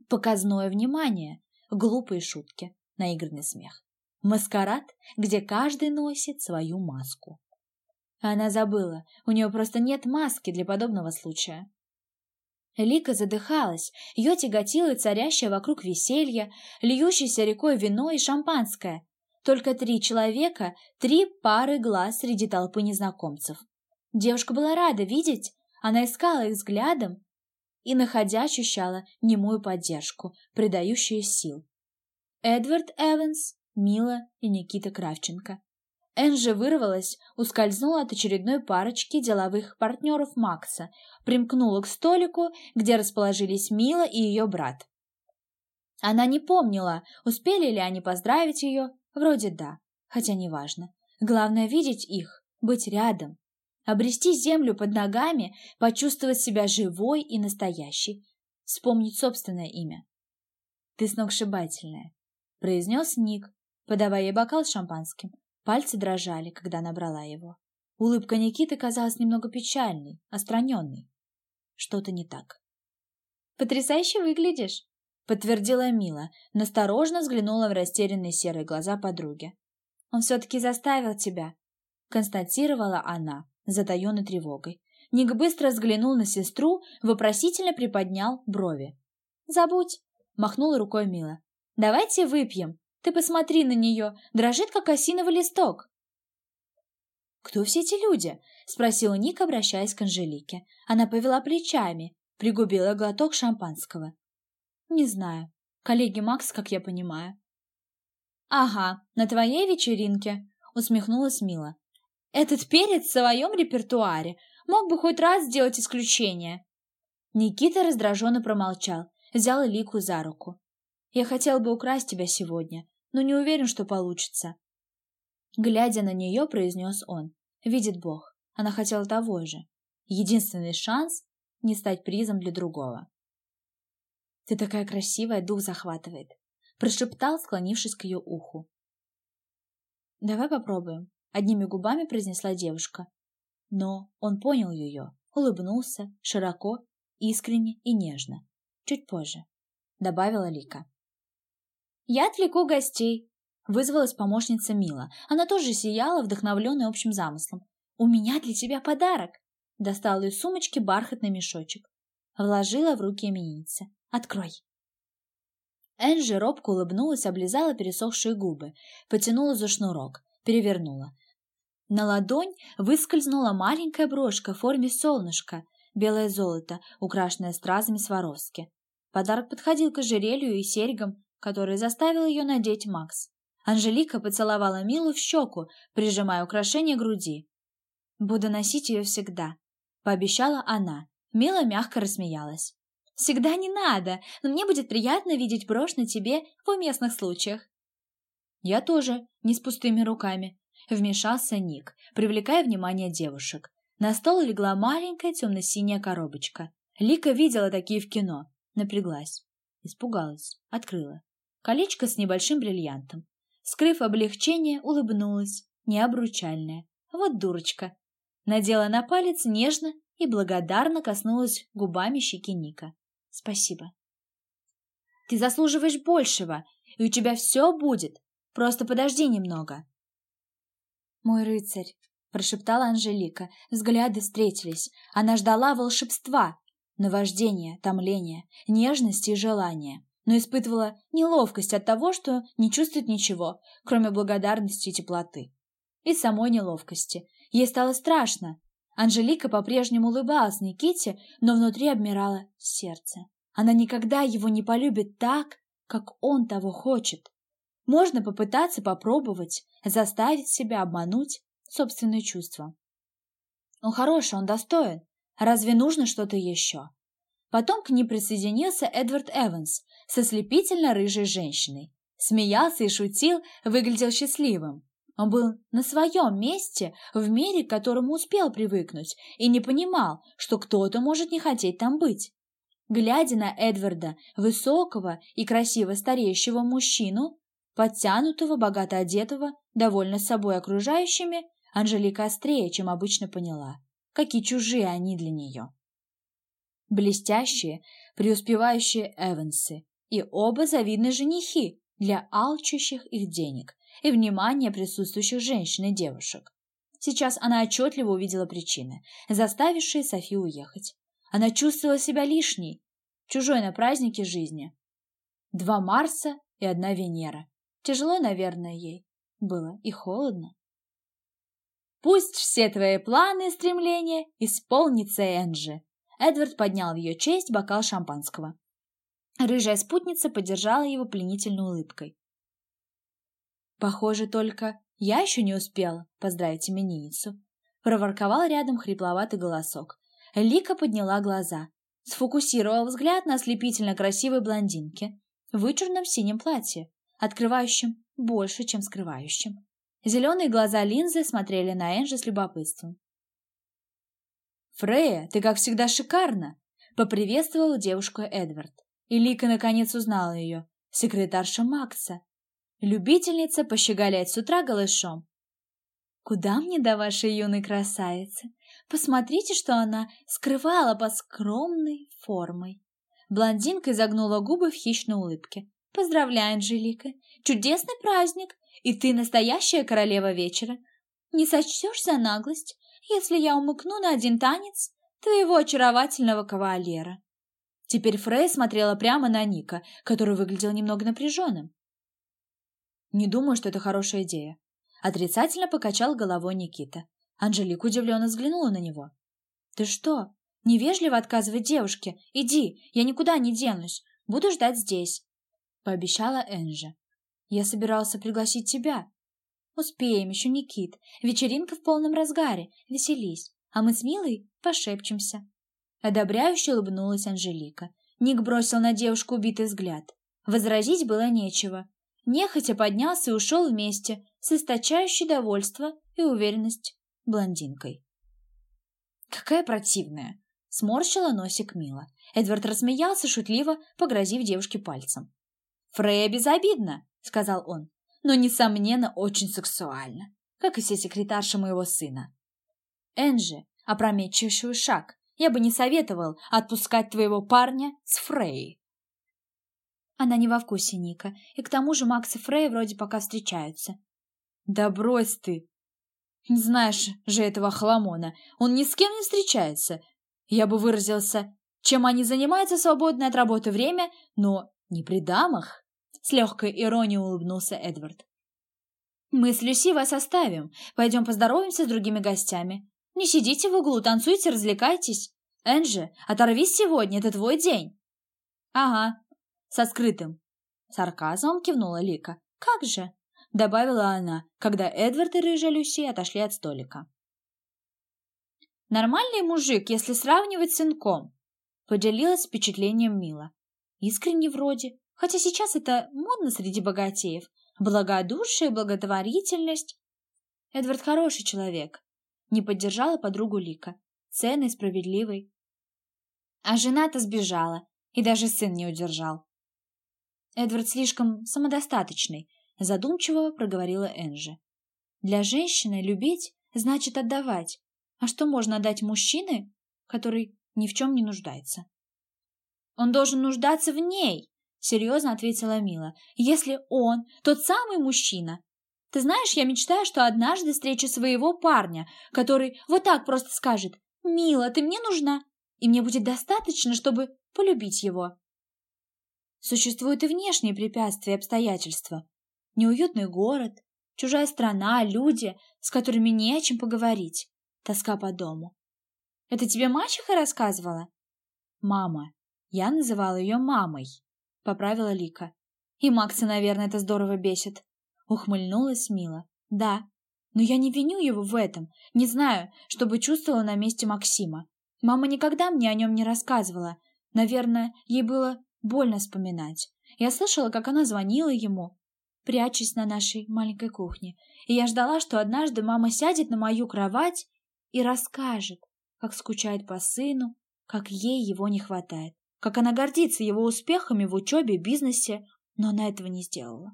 показное внимание, глупые шутки, наигранный смех. Маскарад, где каждый носит свою маску. Она забыла, у нее просто нет маски для подобного случая. Лика задыхалась, ее тяготило царящее вокруг веселье, льющееся рекой вино и шампанское. Только три человека, три пары глаз среди толпы незнакомцев. Девушка была рада видеть, она искала их взглядом, и, находя, ощущала немую поддержку, придающую сил. Эдвард Эванс, Мила и Никита Кравченко. Энжи вырвалась, ускользнула от очередной парочки деловых партнеров Макса, примкнула к столику, где расположились Мила и ее брат. Она не помнила, успели ли они поздравить ее, вроде да, хотя неважно. Главное видеть их, быть рядом, обрести землю под ногами, почувствовать себя живой и настоящей, вспомнить собственное имя. «Ты сногсшибательная», — произнес Ник, подавая ей бокал с шампанским. Пальцы дрожали, когда набрала его. Улыбка Никиты казалась немного печальной, остраненной. Что-то не так. «Потрясающе выглядишь», — подтвердила Мила, насторожно взглянула в растерянные серые глаза подруги. «Он все-таки заставил тебя», — констатировала она, затаенной тревогой. Ник быстро взглянул на сестру, вопросительно приподнял брови. «Забудь!» — махнула рукой Мила. «Давайте выпьем. Ты посмотри на нее, дрожит, как осиновый листок». «Кто все эти люди?» — спросил Ник, обращаясь к Анжелике. Она повела плечами, пригубила глоток шампанского. «Не знаю. Коллеги Макс, как я понимаю». «Ага, на твоей вечеринке», — усмехнулась Мила. Этот перец в своем репертуаре мог бы хоть раз сделать исключение. Никита раздраженно промолчал, взял Лику за руку. «Я хотел бы украсть тебя сегодня, но не уверен, что получится». Глядя на нее, произнес он. «Видит Бог, она хотела того же. Единственный шанс — не стать призом для другого». «Ты такая красивая, дух захватывает», — прошептал, склонившись к ее уху. «Давай попробуем», Одними губами произнесла девушка. Но он понял ее, улыбнулся широко, искренне и нежно. Чуть позже, добавила Лика. «Я отвлеку гостей», — вызвалась помощница Мила. Она тоже сияла, вдохновленная общим замыслом. «У меня для тебя подарок!» Достала из сумочки бархатный мешочек. Вложила в руки именинницы. «Открой!» Энджи робко улыбнулась, облизала пересохшие губы, потянула за шнурок, перевернула. На ладонь выскользнула маленькая брошка в форме солнышка, белое золото, украшенное стразами Сваровски. Подарок подходил к ожерелью и серьгам, которые заставил ее надеть Макс. Анжелика поцеловала Милу в щеку, прижимая украшение груди. «Буду носить ее всегда», — пообещала она. Мила мягко рассмеялась. «Всегда не надо, но мне будет приятно видеть брошь на тебе в уместных случаях». «Я тоже, не с пустыми руками», — вмешался Ник, привлекая внимание девушек. На стол легла маленькая темно-синяя коробочка. Лика видела такие в кино. Напряглась. Испугалась. Открыла. Колечко с небольшим бриллиантом. Скрыв облегчение, улыбнулась. Необручальная. Вот дурочка. Надела на палец нежно и благодарно коснулась губами щеки Ника. Спасибо. Ты заслуживаешь большего, и у тебя все будет. Просто подожди немного. Мой рыцарь, прошептала Анжелика. Взгляды встретились. Она ждала волшебства, наваждения, томления, нежности и желания но испытывала неловкость от того, что не чувствует ничего, кроме благодарности и теплоты. И самой неловкости. Ей стало страшно. Анжелика по-прежнему улыбалась Никите, но внутри обмирало сердце. Она никогда его не полюбит так, как он того хочет. Можно попытаться попробовать, заставить себя обмануть собственные чувства. Он хороший, он достоин. Разве нужно что-то еще? Потом к ним присоединился Эдвард Эванс, со слепительно-рыжей женщиной. Смеялся и шутил, выглядел счастливым. Он был на своем месте, в мире, к которому успел привыкнуть, и не понимал, что кто-то может не хотеть там быть. Глядя на Эдварда, высокого и красиво стареющего мужчину, подтянутого, богато одетого, довольно собой окружающими, Анжелика острее, чем обычно поняла, какие чужие они для нее. Блестящие, преуспевающие Эвансы, и оба завидны женихи для алчущих их денег и внимания присутствующих женщин и девушек. Сейчас она отчетливо увидела причины, заставившие Софию уехать. Она чувствовала себя лишней, чужой на празднике жизни. Два Марса и одна Венера. Тяжело, наверное, ей было и холодно. «Пусть все твои планы и стремления исполнится Энджи!» Эдвард поднял в ее честь бокал шампанского. Рыжая спутница поддержала его пленительной улыбкой. «Похоже, только я еще не успела поздравить именинницу», — проворковал рядом хрипловатый голосок. Лика подняла глаза, сфокусировала взгляд на ослепительно красивой блондинке в вычурном синем платье, открывающем больше, чем скрывающем. Зеленые глаза линзы смотрели на Энжи с любопытством. «Фрея, ты, как всегда, шикарна!» — поприветствовал девушку Эдвард. И Лика наконец узнала ее. Секретарша Макса. Любительница пощеголять с утра голышом. «Куда мне до вашей юной красавицы? Посмотрите, что она скрывала под скромной формой». Блондинка изогнула губы в хищной улыбке. «Поздравляю, Анжелика! Чудесный праздник! И ты настоящая королева вечера! Не сочтешь за наглость, если я умыкну на один танец твоего очаровательного кавалера?» Теперь Фрей смотрела прямо на Ника, который выглядел немного напряженным. «Не думаю, что это хорошая идея», — отрицательно покачал головой Никита. Анжелика удивленно взглянула на него. «Ты что, невежливо отказывать девушке? Иди, я никуда не денусь, буду ждать здесь», — пообещала Энжи. «Я собирался пригласить тебя». «Успеем еще, Никит, вечеринка в полном разгаре, веселись, а мы с Милой пошепчемся». Одобряюще улыбнулась Анжелика. Ник бросил на девушку убитый взгляд. Возразить было нечего. Нехотя поднялся и ушел вместе с источающей довольство и уверенность блондинкой. «Какая противная!» — сморщила носик Мила. Эдвард рассмеялся, шутливо погрозив девушке пальцем. «Фрея безобидна!» — сказал он. «Но, несомненно, очень сексуально, как и все секретарши моего сына». Энджи, опрометчивший шаг. Я бы не советовал отпускать твоего парня с Фрей. Она не во вкусе Ника, и к тому же Макс и Фрей вроде пока встречаются. Да брось ты! Знаешь же этого хламона, он ни с кем не встречается. Я бы выразился, чем они занимаются в свободное от работы время, но не при дамах. С легкой иронией улыбнулся Эдвард. Мы с Люси вас оставим. Пойдем поздороваемся с другими гостями. Не сидите в углу, танцуйте, развлекайтесь. Энджи, оторвись сегодня, это твой день. Ага, со скрытым. Сарказмом кивнула Лика. Как же? Добавила она, когда Эдвард и рыжая Люси отошли от столика. Нормальный мужик, если сравнивать с сынком. Поделилась впечатлением Мила. Искренне вроде, хотя сейчас это модно среди богатеев. Благодушие, благотворительность. Эдвард хороший человек, не поддержала подругу Лика. Ценный, справедливый. А жена-то сбежала, и даже сын не удержал. Эдвард слишком самодостаточный, задумчиво проговорила Энжи. Для женщины любить значит отдавать. А что можно отдать мужчине, который ни в чем не нуждается? Он должен нуждаться в ней, серьезно ответила Мила. Если он тот самый мужчина, ты знаешь, я мечтаю, что однажды встречу своего парня, который вот так просто скажет «Мила, ты мне нужна», и мне будет достаточно, чтобы полюбить его. Существуют и внешние препятствия и обстоятельства. Неуютный город, чужая страна, люди, с которыми не о чем поговорить, тоска по дому. Это тебе мачеха рассказывала? Мама. Я называла ее мамой, поправила Лика. И Макса, наверное, это здорово бесит. Ухмыльнулась Мила. Да, но я не виню его в этом. Не знаю, что бы чувствовала на месте Максима. Мама никогда мне о нем не рассказывала. Наверное, ей было больно вспоминать. Я слышала, как она звонила ему, прячась на нашей маленькой кухне. И я ждала, что однажды мама сядет на мою кровать и расскажет, как скучает по сыну, как ей его не хватает, как она гордится его успехами в учебе, бизнесе, но она этого не сделала.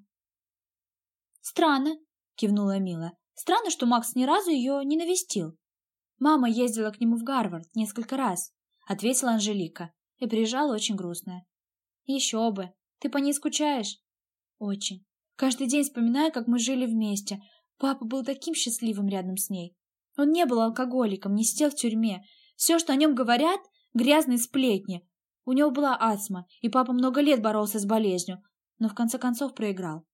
«Странно», — кивнула Мила. «Странно, что Макс ни разу ее не навестил». «Мама ездила к нему в Гарвард несколько раз», — ответила Анжелика, и приезжала очень грустная. «Еще бы! Ты по ней скучаешь?» «Очень. Каждый день вспоминаю, как мы жили вместе. Папа был таким счастливым рядом с ней. Он не был алкоголиком, не сидел в тюрьме. Все, что о нем говорят, грязные сплетни. У него была астма, и папа много лет боролся с болезнью, но в конце концов проиграл.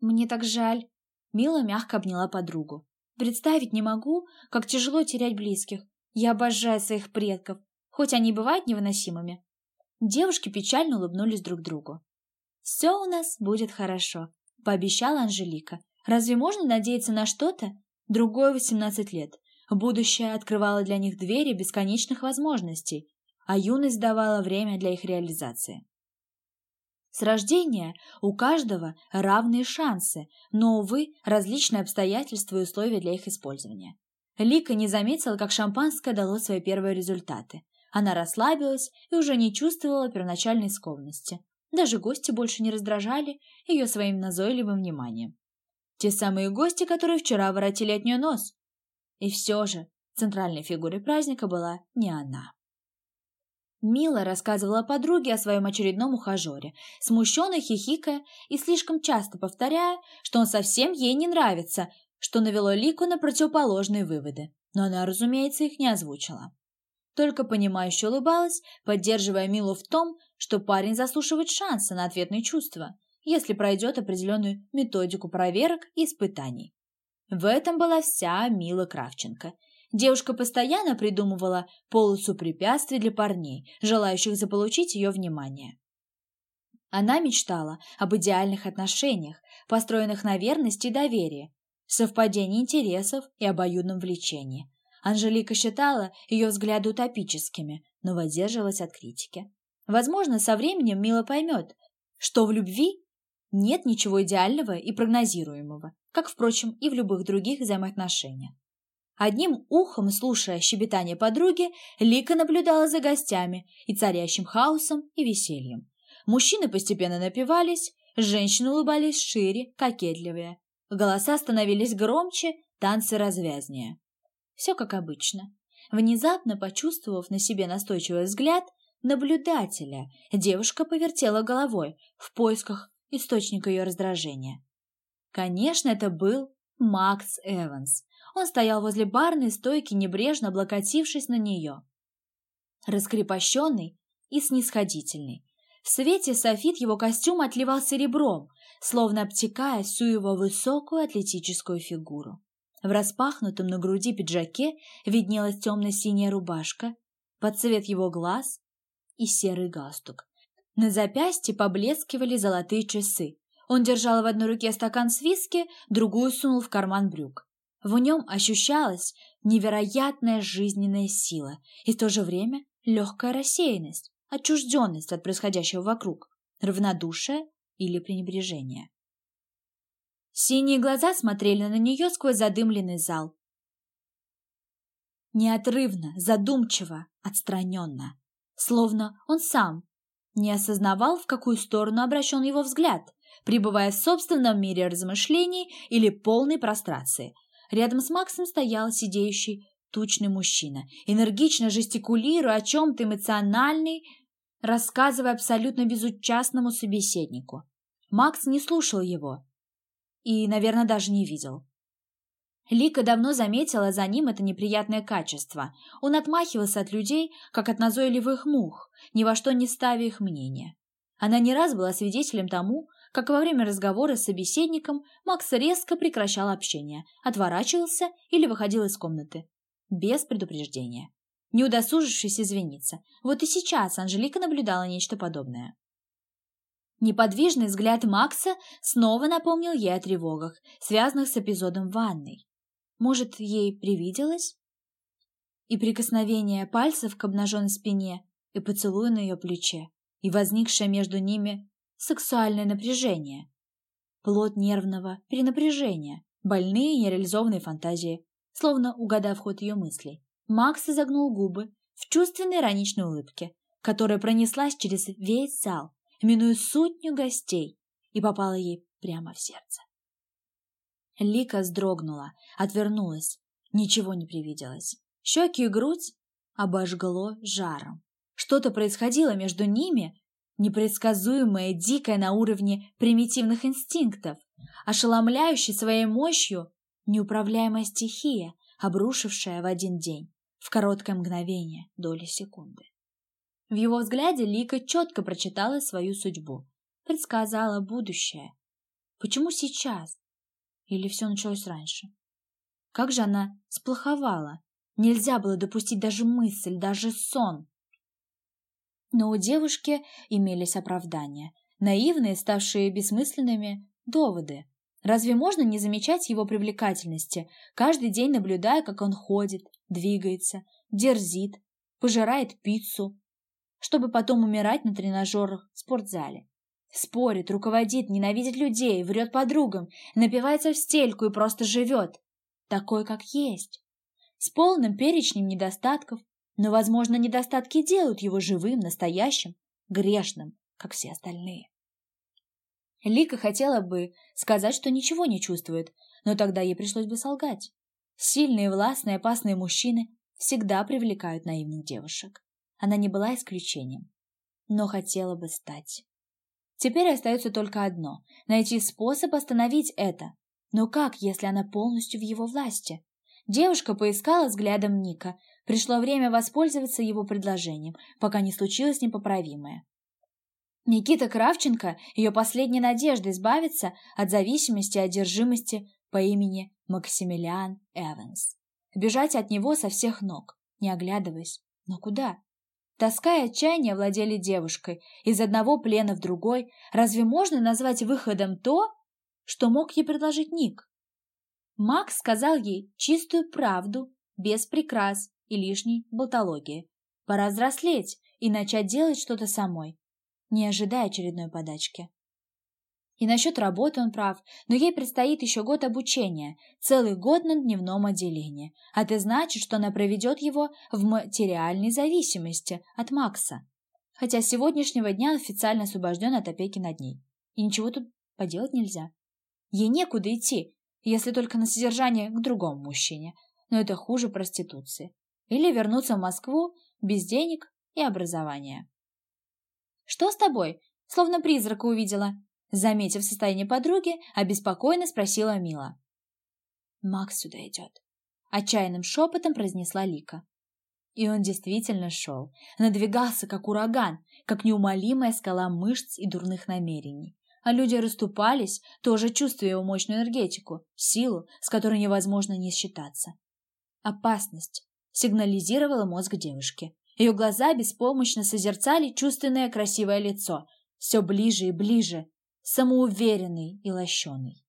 «Мне так жаль!» Мила мягко обняла подругу. «Представить не могу, как тяжело терять близких. Я обожаю своих предков, хоть они бывают невыносимыми». Девушки печально улыбнулись друг другу. «Все у нас будет хорошо», — пообещала Анжелика. «Разве можно надеяться на что-то? Другое восемнадцать лет. Будущее открывало для них двери бесконечных возможностей, а юность давала время для их реализации. С рождения у каждого равные шансы, но, увы, различные обстоятельства и условия для их использования. Лика не заметила, как шампанское дало свои первые результаты. Она расслабилась и уже не чувствовала первоначальной скованности. Даже гости больше не раздражали ее своим назойливым вниманием. Те самые гости, которые вчера воротили от нее нос. И все же центральной фигурой праздника была не она. Мила рассказывала подруге о своем очередном ухажере, смущенно хихикая и слишком часто повторяя, что он совсем ей не нравится, что навело Лику на противоположные выводы, но она, разумеется, их не озвучила. Только понимающе улыбалась, поддерживая Милу в том, что парень заслуживает шанса на ответные чувства, если пройдет определенную методику проверок и испытаний. В этом была вся Мила Кравченко – Девушка постоянно придумывала полосу препятствий для парней, желающих заполучить ее внимание. Она мечтала об идеальных отношениях, построенных на верности и доверии, совпадении интересов и обоюдном влечении. Анжелика считала ее взгляды утопическими, но воздерживалась от критики. Возможно, со временем Мила поймет, что в любви нет ничего идеального и прогнозируемого, как, впрочем, и в любых других взаимоотношениях. Одним ухом, слушая щебетание подруги, Лика наблюдала за гостями и царящим хаосом и весельем. Мужчины постепенно напивались, женщины улыбались шире, кокетливее. Голоса становились громче, танцы развязнее. все как обычно. Внезапно почувствовав на себе настойчивый взгляд наблюдателя, девушка повертела головой в поисках источника ее раздражения. Конечно, это был Макс Эванс. Он стоял возле барной стойки, небрежно облокотившись на нее. Раскрепощенный и снисходительный. В свете софит его костюм отливал серебром, словно обтекая всю его высокую атлетическую фигуру. В распахнутом на груди пиджаке виднелась темно-синяя рубашка, под цвет его глаз и серый галстук. На запястье поблескивали золотые часы. Он держал в одной руке стакан с виски, другую сунул в карман брюк. В нем ощущалась невероятная жизненная сила и в то же время легкая рассеянность, отчужденность от происходящего вокруг, равнодушие или пренебрежение. Синие глаза смотрели на нее сквозь задымленный зал. Неотрывно, задумчиво, отстраненно. Словно он сам не осознавал, в какую сторону обращен его взгляд, пребывая в собственном мире размышлений или полной прострации. Рядом с Максом стоял сидеющий тучный мужчина, энергично жестикулируя о чем-то эмоциональный, рассказывая абсолютно безучастному собеседнику. Макс не слушал его и, наверное, даже не видел. Лика давно заметила за ним это неприятное качество. Он отмахивался от людей, как от назойливых мух, ни во что не ставя их мнение. Она не раз была свидетелем тому, как во время разговора с собеседником Макс резко прекращал общение, отворачивался или выходил из комнаты. Без предупреждения. Не удосужившись извиниться. Вот и сейчас Анжелика наблюдала нечто подобное. Неподвижный взгляд Макса снова напомнил ей о тревогах, связанных с эпизодом в ванной. Может, ей привиделось? И прикосновение пальцев к обнаженной спине, и поцелуй на ее плече, и возникшее между ними сексуальное напряжение. Плод нервного перенапряжения, больные нереализованные фантазии, словно угадав ход ее мыслей. Макс изогнул губы в чувственной ироничной улыбке, которая пронеслась через весь зал, минуя сотню гостей, и попала ей прямо в сердце. Лика вздрогнула, отвернулась, ничего не привиделось. Щеки и грудь обожгло жаром. Что-то происходило между ними, непредсказуемое, дикое на уровне примитивных инстинктов, ошеломляющее своей мощью неуправляемая стихия, обрушившая в один день, в короткое мгновение, доли секунды. В его взгляде Лика четко прочитала свою судьбу, предсказала будущее. Почему сейчас? Или все началось раньше? Как же она сплоховала? Нельзя было допустить даже мысль, даже сон. Но у девушки имелись оправдания, наивные, ставшие бессмысленными доводы. Разве можно не замечать его привлекательности, каждый день наблюдая, как он ходит, двигается, дерзит, пожирает пиццу, чтобы потом умирать на тренажерах в спортзале. Спорит, руководит, ненавидит людей, врет подругам, напивается в стельку и просто живет. Такой, как есть. С полным перечнем недостатков, но, возможно, недостатки делают его живым, настоящим, грешным, как все остальные. Лика хотела бы сказать, что ничего не чувствует, но тогда ей пришлось бы солгать. Сильные, властные, опасные мужчины всегда привлекают наивных девушек. Она не была исключением, но хотела бы стать. Теперь остается только одно – найти способ остановить это. Но как, если она полностью в его власти? Девушка поискала взглядом Ника. Пришло время воспользоваться его предложением, пока не случилось непоправимое. Никита Кравченко – ее последняя надежда избавиться от зависимости и одержимости по имени Максимилиан Эванс. Бежать от него со всех ног, не оглядываясь. Но куда? Тоска и отчаяние владели девушкой. Из одного плена в другой. Разве можно назвать выходом то, что мог ей предложить Ник? Макс сказал ей чистую правду, без прикрас и лишней болтологии. Пора взрослеть и начать делать что-то самой, не ожидая очередной подачки. И насчет работы он прав, но ей предстоит еще год обучения, целый год на дневном отделении, а это значит, что она проведет его в материальной зависимости от Макса, хотя с сегодняшнего дня официально освобожден от опеки над ней. И ничего тут поделать нельзя. Ей некуда идти, если только на содержание к другому мужчине. но это хуже проституции. Или вернуться в Москву без денег и образования. «Что с тобой?» Словно призрака увидела. Заметив состояние подруги, обеспокоенно спросила Мила. «Макс сюда идет», — отчаянным шепотом произнесла Лика. И он действительно шел, надвигался, как ураган, как неумолимая скала мышц и дурных намерений. А люди расступались, тоже чувствуя его мощную энергетику, силу, с которой невозможно не считаться. Опасность сигнализировала мозг девушки. Ее глаза беспомощно созерцали чувственное красивое лицо, все ближе и ближе, самоуверенный и лощеный.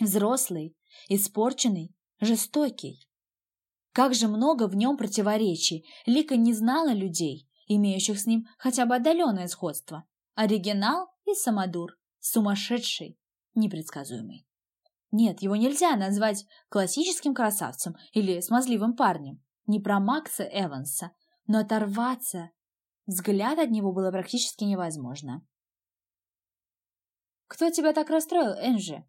Взрослый, испорченный, жестокий. Как же много в нем противоречий. Лика не знала людей, имеющих с ним хотя бы отдаленное сходство. Оригинал и самодур, сумасшедший, непредсказуемый. Нет, его нельзя назвать классическим красавцем или смазливым парнем. Не про Макса Эванса, но оторваться. Взгляд от него было практически невозможно. «Кто тебя так расстроил, Энджи?»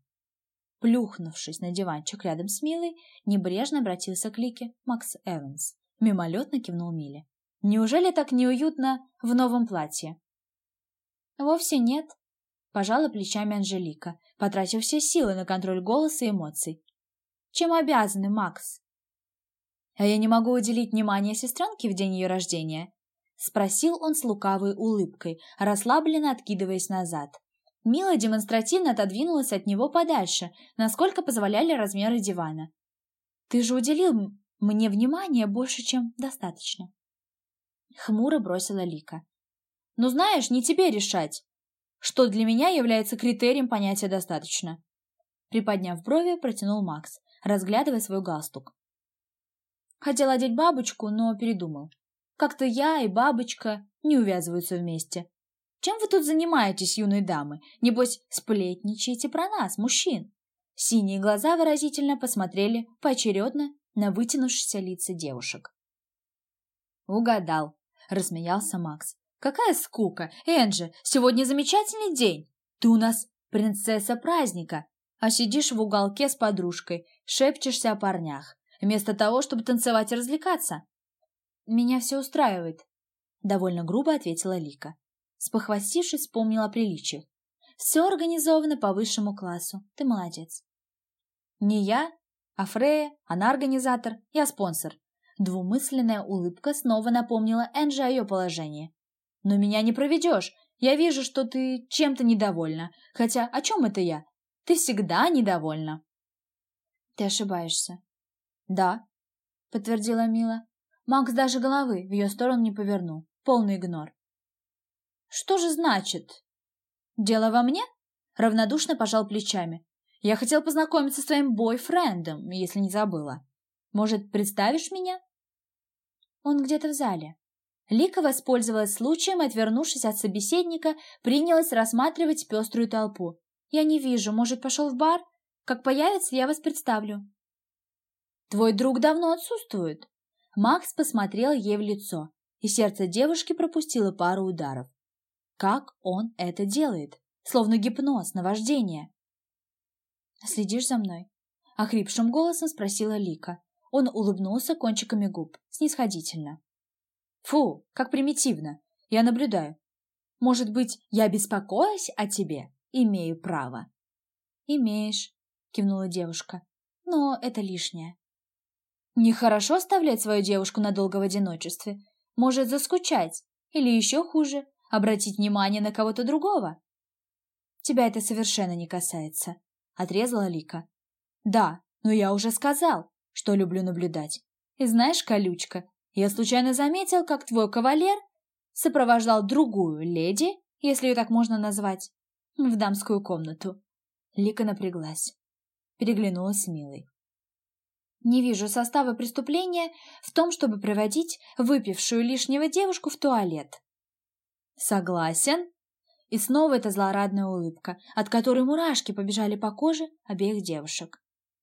Плюхнувшись на диванчик рядом с Милой, небрежно обратился к Лике Макс Эванс. Мимолетно кивнул Миле. «Неужели так неуютно в новом платье?» «Вовсе нет», — пожала плечами Анжелика, потратив все силы на контроль голоса и эмоций. «Чем обязаны, Макс?» «А я не могу уделить внимание сестренке в день ее рождения?» — спросил он с лукавой улыбкой, расслабленно откидываясь назад. Мила демонстративно отодвинулась от него подальше, насколько позволяли размеры дивана. «Ты же уделил мне внимание больше, чем достаточно». Хмуро бросила Лика. «Ну знаешь, не тебе решать, что для меня является критерием понятия «достаточно». Приподняв брови, протянул Макс, разглядывая свой галстук. Хотел одеть бабочку, но передумал. Как-то я и бабочка не увязываются вместе. Чем вы тут занимаетесь, юные дамы? Небось, сплетничаете про нас, мужчин?» Синие глаза выразительно посмотрели поочередно на вытянувшиеся лица девушек. «Угадал», — рассмеялся Макс. «Какая скука! Энджи, сегодня замечательный день! Ты у нас принцесса праздника, а сидишь в уголке с подружкой, шепчешься о парнях, вместо того, чтобы танцевать и развлекаться». «Меня все устраивает», — довольно грубо ответила Лика. Спохватившись, вспомнила о приличиях. Все организовано по высшему классу. Ты молодец. Не я, а Фрея, она организатор, я спонсор. Двумысленная улыбка снова напомнила Энджи о ее положении. Но меня не проведешь. Я вижу, что ты чем-то недовольна. Хотя о чем это я? Ты всегда недовольна. Ты ошибаешься. Да, подтвердила Мила. Макс даже головы в ее сторону не повернул. Полный игнор. Что же значит? Дело во мне? Равнодушно пожал плечами. Я хотел познакомиться с твоим бойфрендом, если не забыла. Может, представишь меня? Он где-то в зале. Лика воспользовалась случаем отвернувшись от собеседника, принялась рассматривать пеструю толпу. «Я не вижу. Может, пошел в бар? Как появится, я вас представлю». «Твой друг давно отсутствует». Макс посмотрел ей в лицо, и сердце девушки пропустило пару ударов. Как он это делает? Словно гипноз, наваждение. «Следишь за мной?» — охрипшим голосом спросила Лика. Он улыбнулся кончиками губ, снисходительно. «Фу, как примитивно! Я наблюдаю. Может быть, я беспокоюсь о тебе? Имею право». «Имеешь», — кивнула девушка. «Но это лишнее». Нехорошо оставлять свою девушку надолго в одиночестве. Может заскучать. Или еще хуже, обратить внимание на кого-то другого. Тебя это совершенно не касается, отрезала Лика. Да, но я уже сказал, что люблю наблюдать. И знаешь, колючка, я случайно заметил, как твой кавалер сопровождал другую леди, если ее так можно назвать, в дамскую комнату. Лика напряглась, переглянулась с Милой. Не вижу состава преступления в том, чтобы проводить выпившую лишнего девушку в туалет. Согласен. И снова эта злорадная улыбка, от которой мурашки побежали по коже обеих девушек.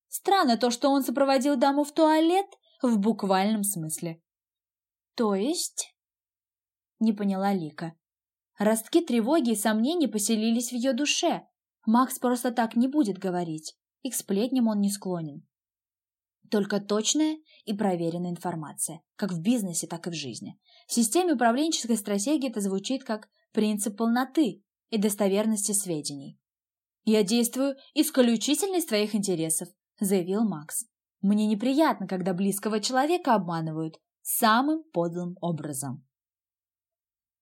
Странно то, что он сопроводил даму в туалет в буквальном смысле. То есть? Не поняла Лика. Ростки тревоги и сомнений поселились в ее душе. Макс просто так не будет говорить, и к сплетням он не склонен. Только точная и проверенная информация, как в бизнесе, так и в жизни. В системе управленческой стратегии это звучит как принцип полноты и достоверности сведений. «Я действую исключительно из твоих интересов», – заявил Макс. «Мне неприятно, когда близкого человека обманывают самым подлым образом».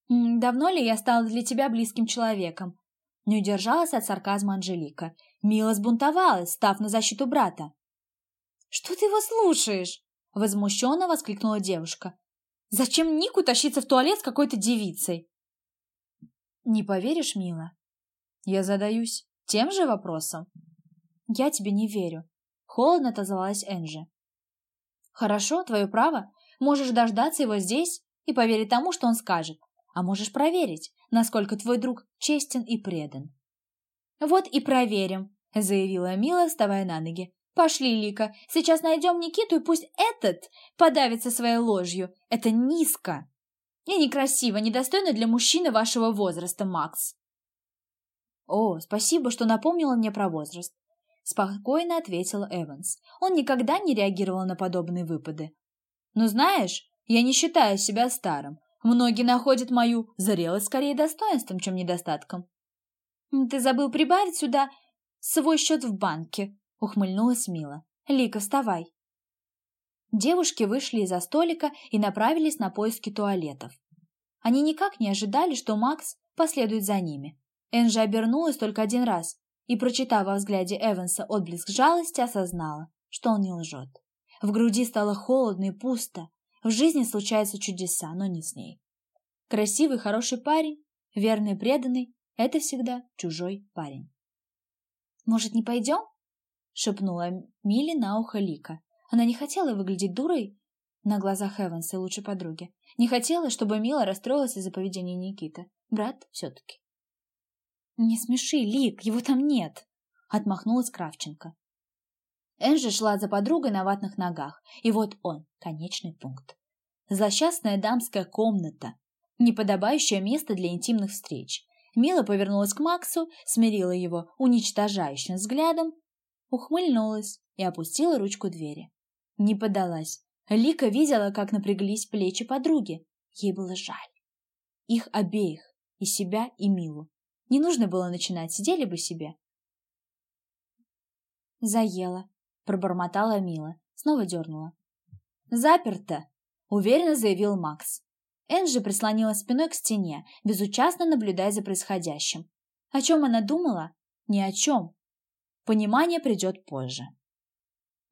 «Давно ли я стала для тебя близким человеком?» Не удержалась от сарказма Анжелика. Мила сбунтовалась, став на защиту брата. «Что ты его слушаешь?» Возмущенно воскликнула девушка. «Зачем Нику тащиться в туалет с какой-то девицей?» «Не поверишь, Мила?» «Я задаюсь тем же вопросом». «Я тебе не верю», — холодно отозвалась Энджи. «Хорошо, твое право. Можешь дождаться его здесь и поверить тому, что он скажет а можешь проверить, насколько твой друг честен и предан. «Вот и проверим», — заявила Мила, вставая на ноги. «Пошли, Лика, сейчас найдем Никиту, и пусть этот подавится своей ложью. Это низко и некрасиво, недостойно для мужчины вашего возраста, Макс». «О, спасибо, что напомнила мне про возраст», — спокойно ответил Эванс. Он никогда не реагировал на подобные выпады. «Но знаешь, я не считаю себя старым. Многие находят мою зрелость скорее достоинством, чем недостатком. «Ты забыл прибавить сюда свой счет в банке», — ухмыльнулась Мила. «Лика, вставай». Девушки вышли из-за столика и направились на поиски туалетов. Они никак не ожидали, что Макс последует за ними. Энжи обернулась только один раз и, прочитав во взгляде Эванса отблеск жалости, осознала, что он не лжет. В груди стало холодно и пусто, в жизни случаются чудеса, но не с ней. Красивый, хороший парень, верный, преданный — это всегда чужой парень. «Может, не пойдем?» — шепнула Милли на ухо Лика. Она не хотела выглядеть дурой на глазах Эванса и лучшей подруги. Не хотела, чтобы Мила расстроилась из-за поведения Никиты. Брат все-таки. «Не смеши, Лик, его там нет!» — отмахнулась Кравченко. Энжи шла за подругой на ватных ногах, и вот он, конечный пункт. Злосчастная дамская комната, неподобающее место для интимных встреч. Мила повернулась к Максу, смирила его уничтожающим взглядом, ухмыльнулась и опустила ручку двери. Не подалась. Лика видела, как напряглись плечи подруги. Ей было жаль. Их обеих, и себя, и Милу. Не нужно было начинать, сидели бы себе. Заела, пробормотала Мила, снова дернула. «Заперто!» — уверенно заявил Макс. Энджи прислонила спиной к стене, безучастно наблюдая за происходящим. О чем она думала? Ни о чем. Понимание придет позже.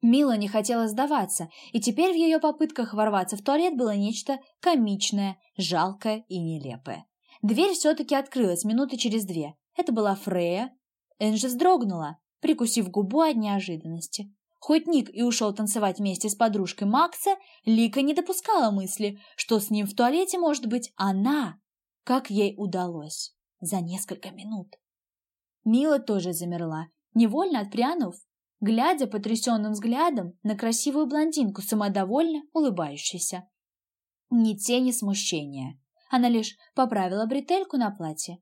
Мила не хотела сдаваться, и теперь в ее попытках ворваться в туалет было нечто комичное, жалкое и нелепое. Дверь все-таки открылась минуты через две. Это была Фрея. Энджи вздрогнула, прикусив губу от неожиданности. Хоть Ник и ушел танцевать вместе с подружкой Макса, Лика не допускала мысли, что с ним в туалете может быть она, как ей удалось, за несколько минут. Мила тоже замерла, невольно отпрянув, глядя потрясенным взглядом на красивую блондинку, самодовольно улыбающуюся. Ни тени смущения. Она лишь поправила бретельку на платье.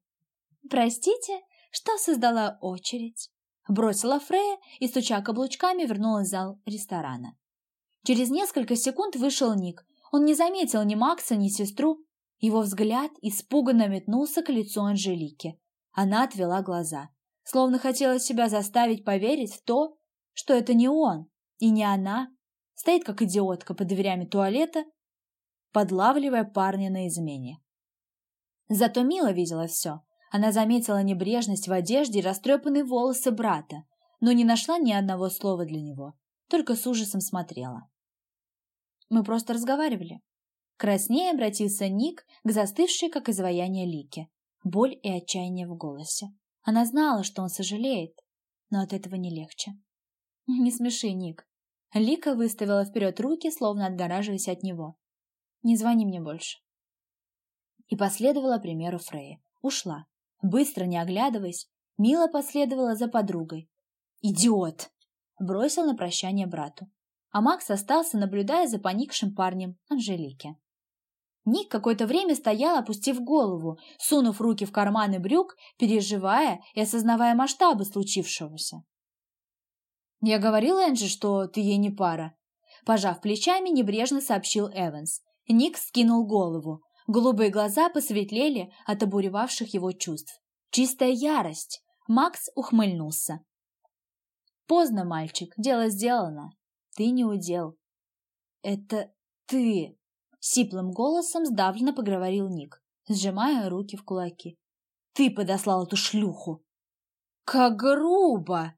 «Простите, что создала очередь?» Бросила Фрея и, стуча каблучками, вернулась в зал ресторана. Через несколько секунд вышел Ник. Он не заметил ни Макса, ни сестру. Его взгляд испуганно метнулся к лицу Анжелики. Она отвела глаза, словно хотела себя заставить поверить в то, что это не он и не она. Стоит как идиотка под дверями туалета, подлавливая парня на измене. Зато Мила видела все. Она заметила небрежность в одежде и растрепанные волосы брата, но не нашла ни одного слова для него, только с ужасом смотрела. Мы просто разговаривали. Краснее обратился Ник к застывшей, как изваяние Лике. Боль и отчаяние в голосе. Она знала, что он сожалеет, но от этого не легче. «Не смеши, Ник». Лика выставила вперед руки, словно отгораживаясь от него. «Не звони мне больше». И последовала примеру Фрея. Ушла, Быстро, не оглядываясь, Мила последовала за подругой. «Идиот!» – бросил на прощание брату. А Макс остался, наблюдая за поникшим парнем Анжелики. Ник какое-то время стоял, опустив голову, сунув руки в карманы брюк, переживая и осознавая масштабы случившегося. «Я говорила Энджи, что ты ей не пара», Пожав плечами, небрежно сообщил Эванс. Ник скинул голову. Голубые глаза посветлели от обуревавших его чувств. Чистая ярость. Макс ухмыльнулся. Поздно, мальчик, дело сделано. Ты не удел. Это ты, сиплым голосом сдавленно поговорил Ник, сжимая руки в кулаки. Ты подослал эту шлюху. Как грубо,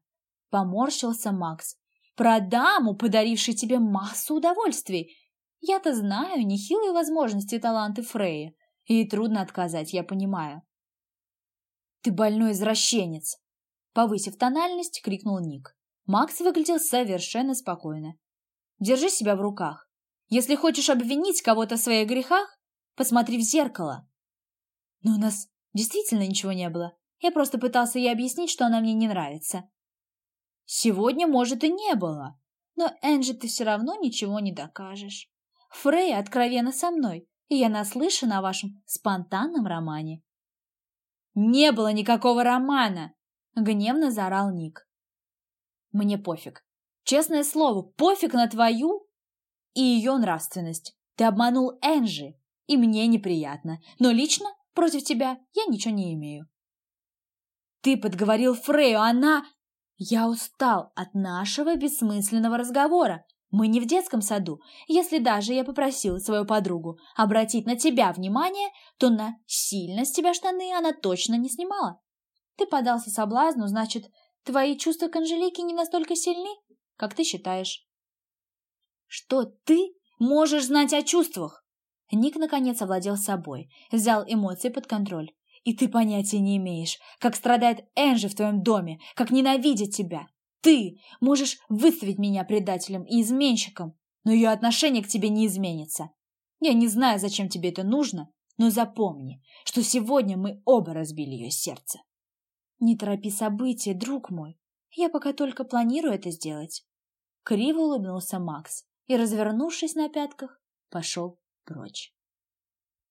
поморщился Макс. Про даму, подарившей тебе массу удовольствий. Я-то знаю нехилые возможности и таланты Фрея, и трудно отказать, я понимаю. Ты больной извращенец, повысив тональность, крикнул Ник. Макс выглядел совершенно спокойно. Держи себя в руках. Если хочешь обвинить кого-то в своих грехах, посмотри в зеркало. Но у нас действительно ничего не было. Я просто пытался ей объяснить, что она мне не нравится. Сегодня, может, и не было. Но Энджи ты все равно ничего не докажешь. Фрей откровенно со мной, и я наслышана о вашем спонтанном романе. Не было никакого романа! Гневно заорал Ник. Мне пофиг. Честное слово, пофиг на твою и ее нравственность. Ты обманул Энжи, и мне неприятно. Но лично против тебя я ничего не имею. Ты подговорил Фрею, она... Я устал от нашего бессмысленного разговора. Мы не в детском саду. Если даже я попросила свою подругу обратить на тебя внимание, то на сильно с тебя штаны она точно не снимала. Ты подался соблазну, значит, Твои чувства к Анжелике не настолько сильны, как ты считаешь. Что ты можешь знать о чувствах? Ник наконец овладел собой, взял эмоции под контроль. И ты понятия не имеешь, как страдает Энжи в твоем доме, как ненавидит тебя. Ты можешь выставить меня предателем и изменщиком, но ее отношение к тебе не изменится. Я не знаю, зачем тебе это нужно, но запомни, что сегодня мы оба разбили ее сердце. Не торопи события, друг мой. Я пока только планирую это сделать. Криво улыбнулся Макс и, развернувшись на пятках, пошел прочь.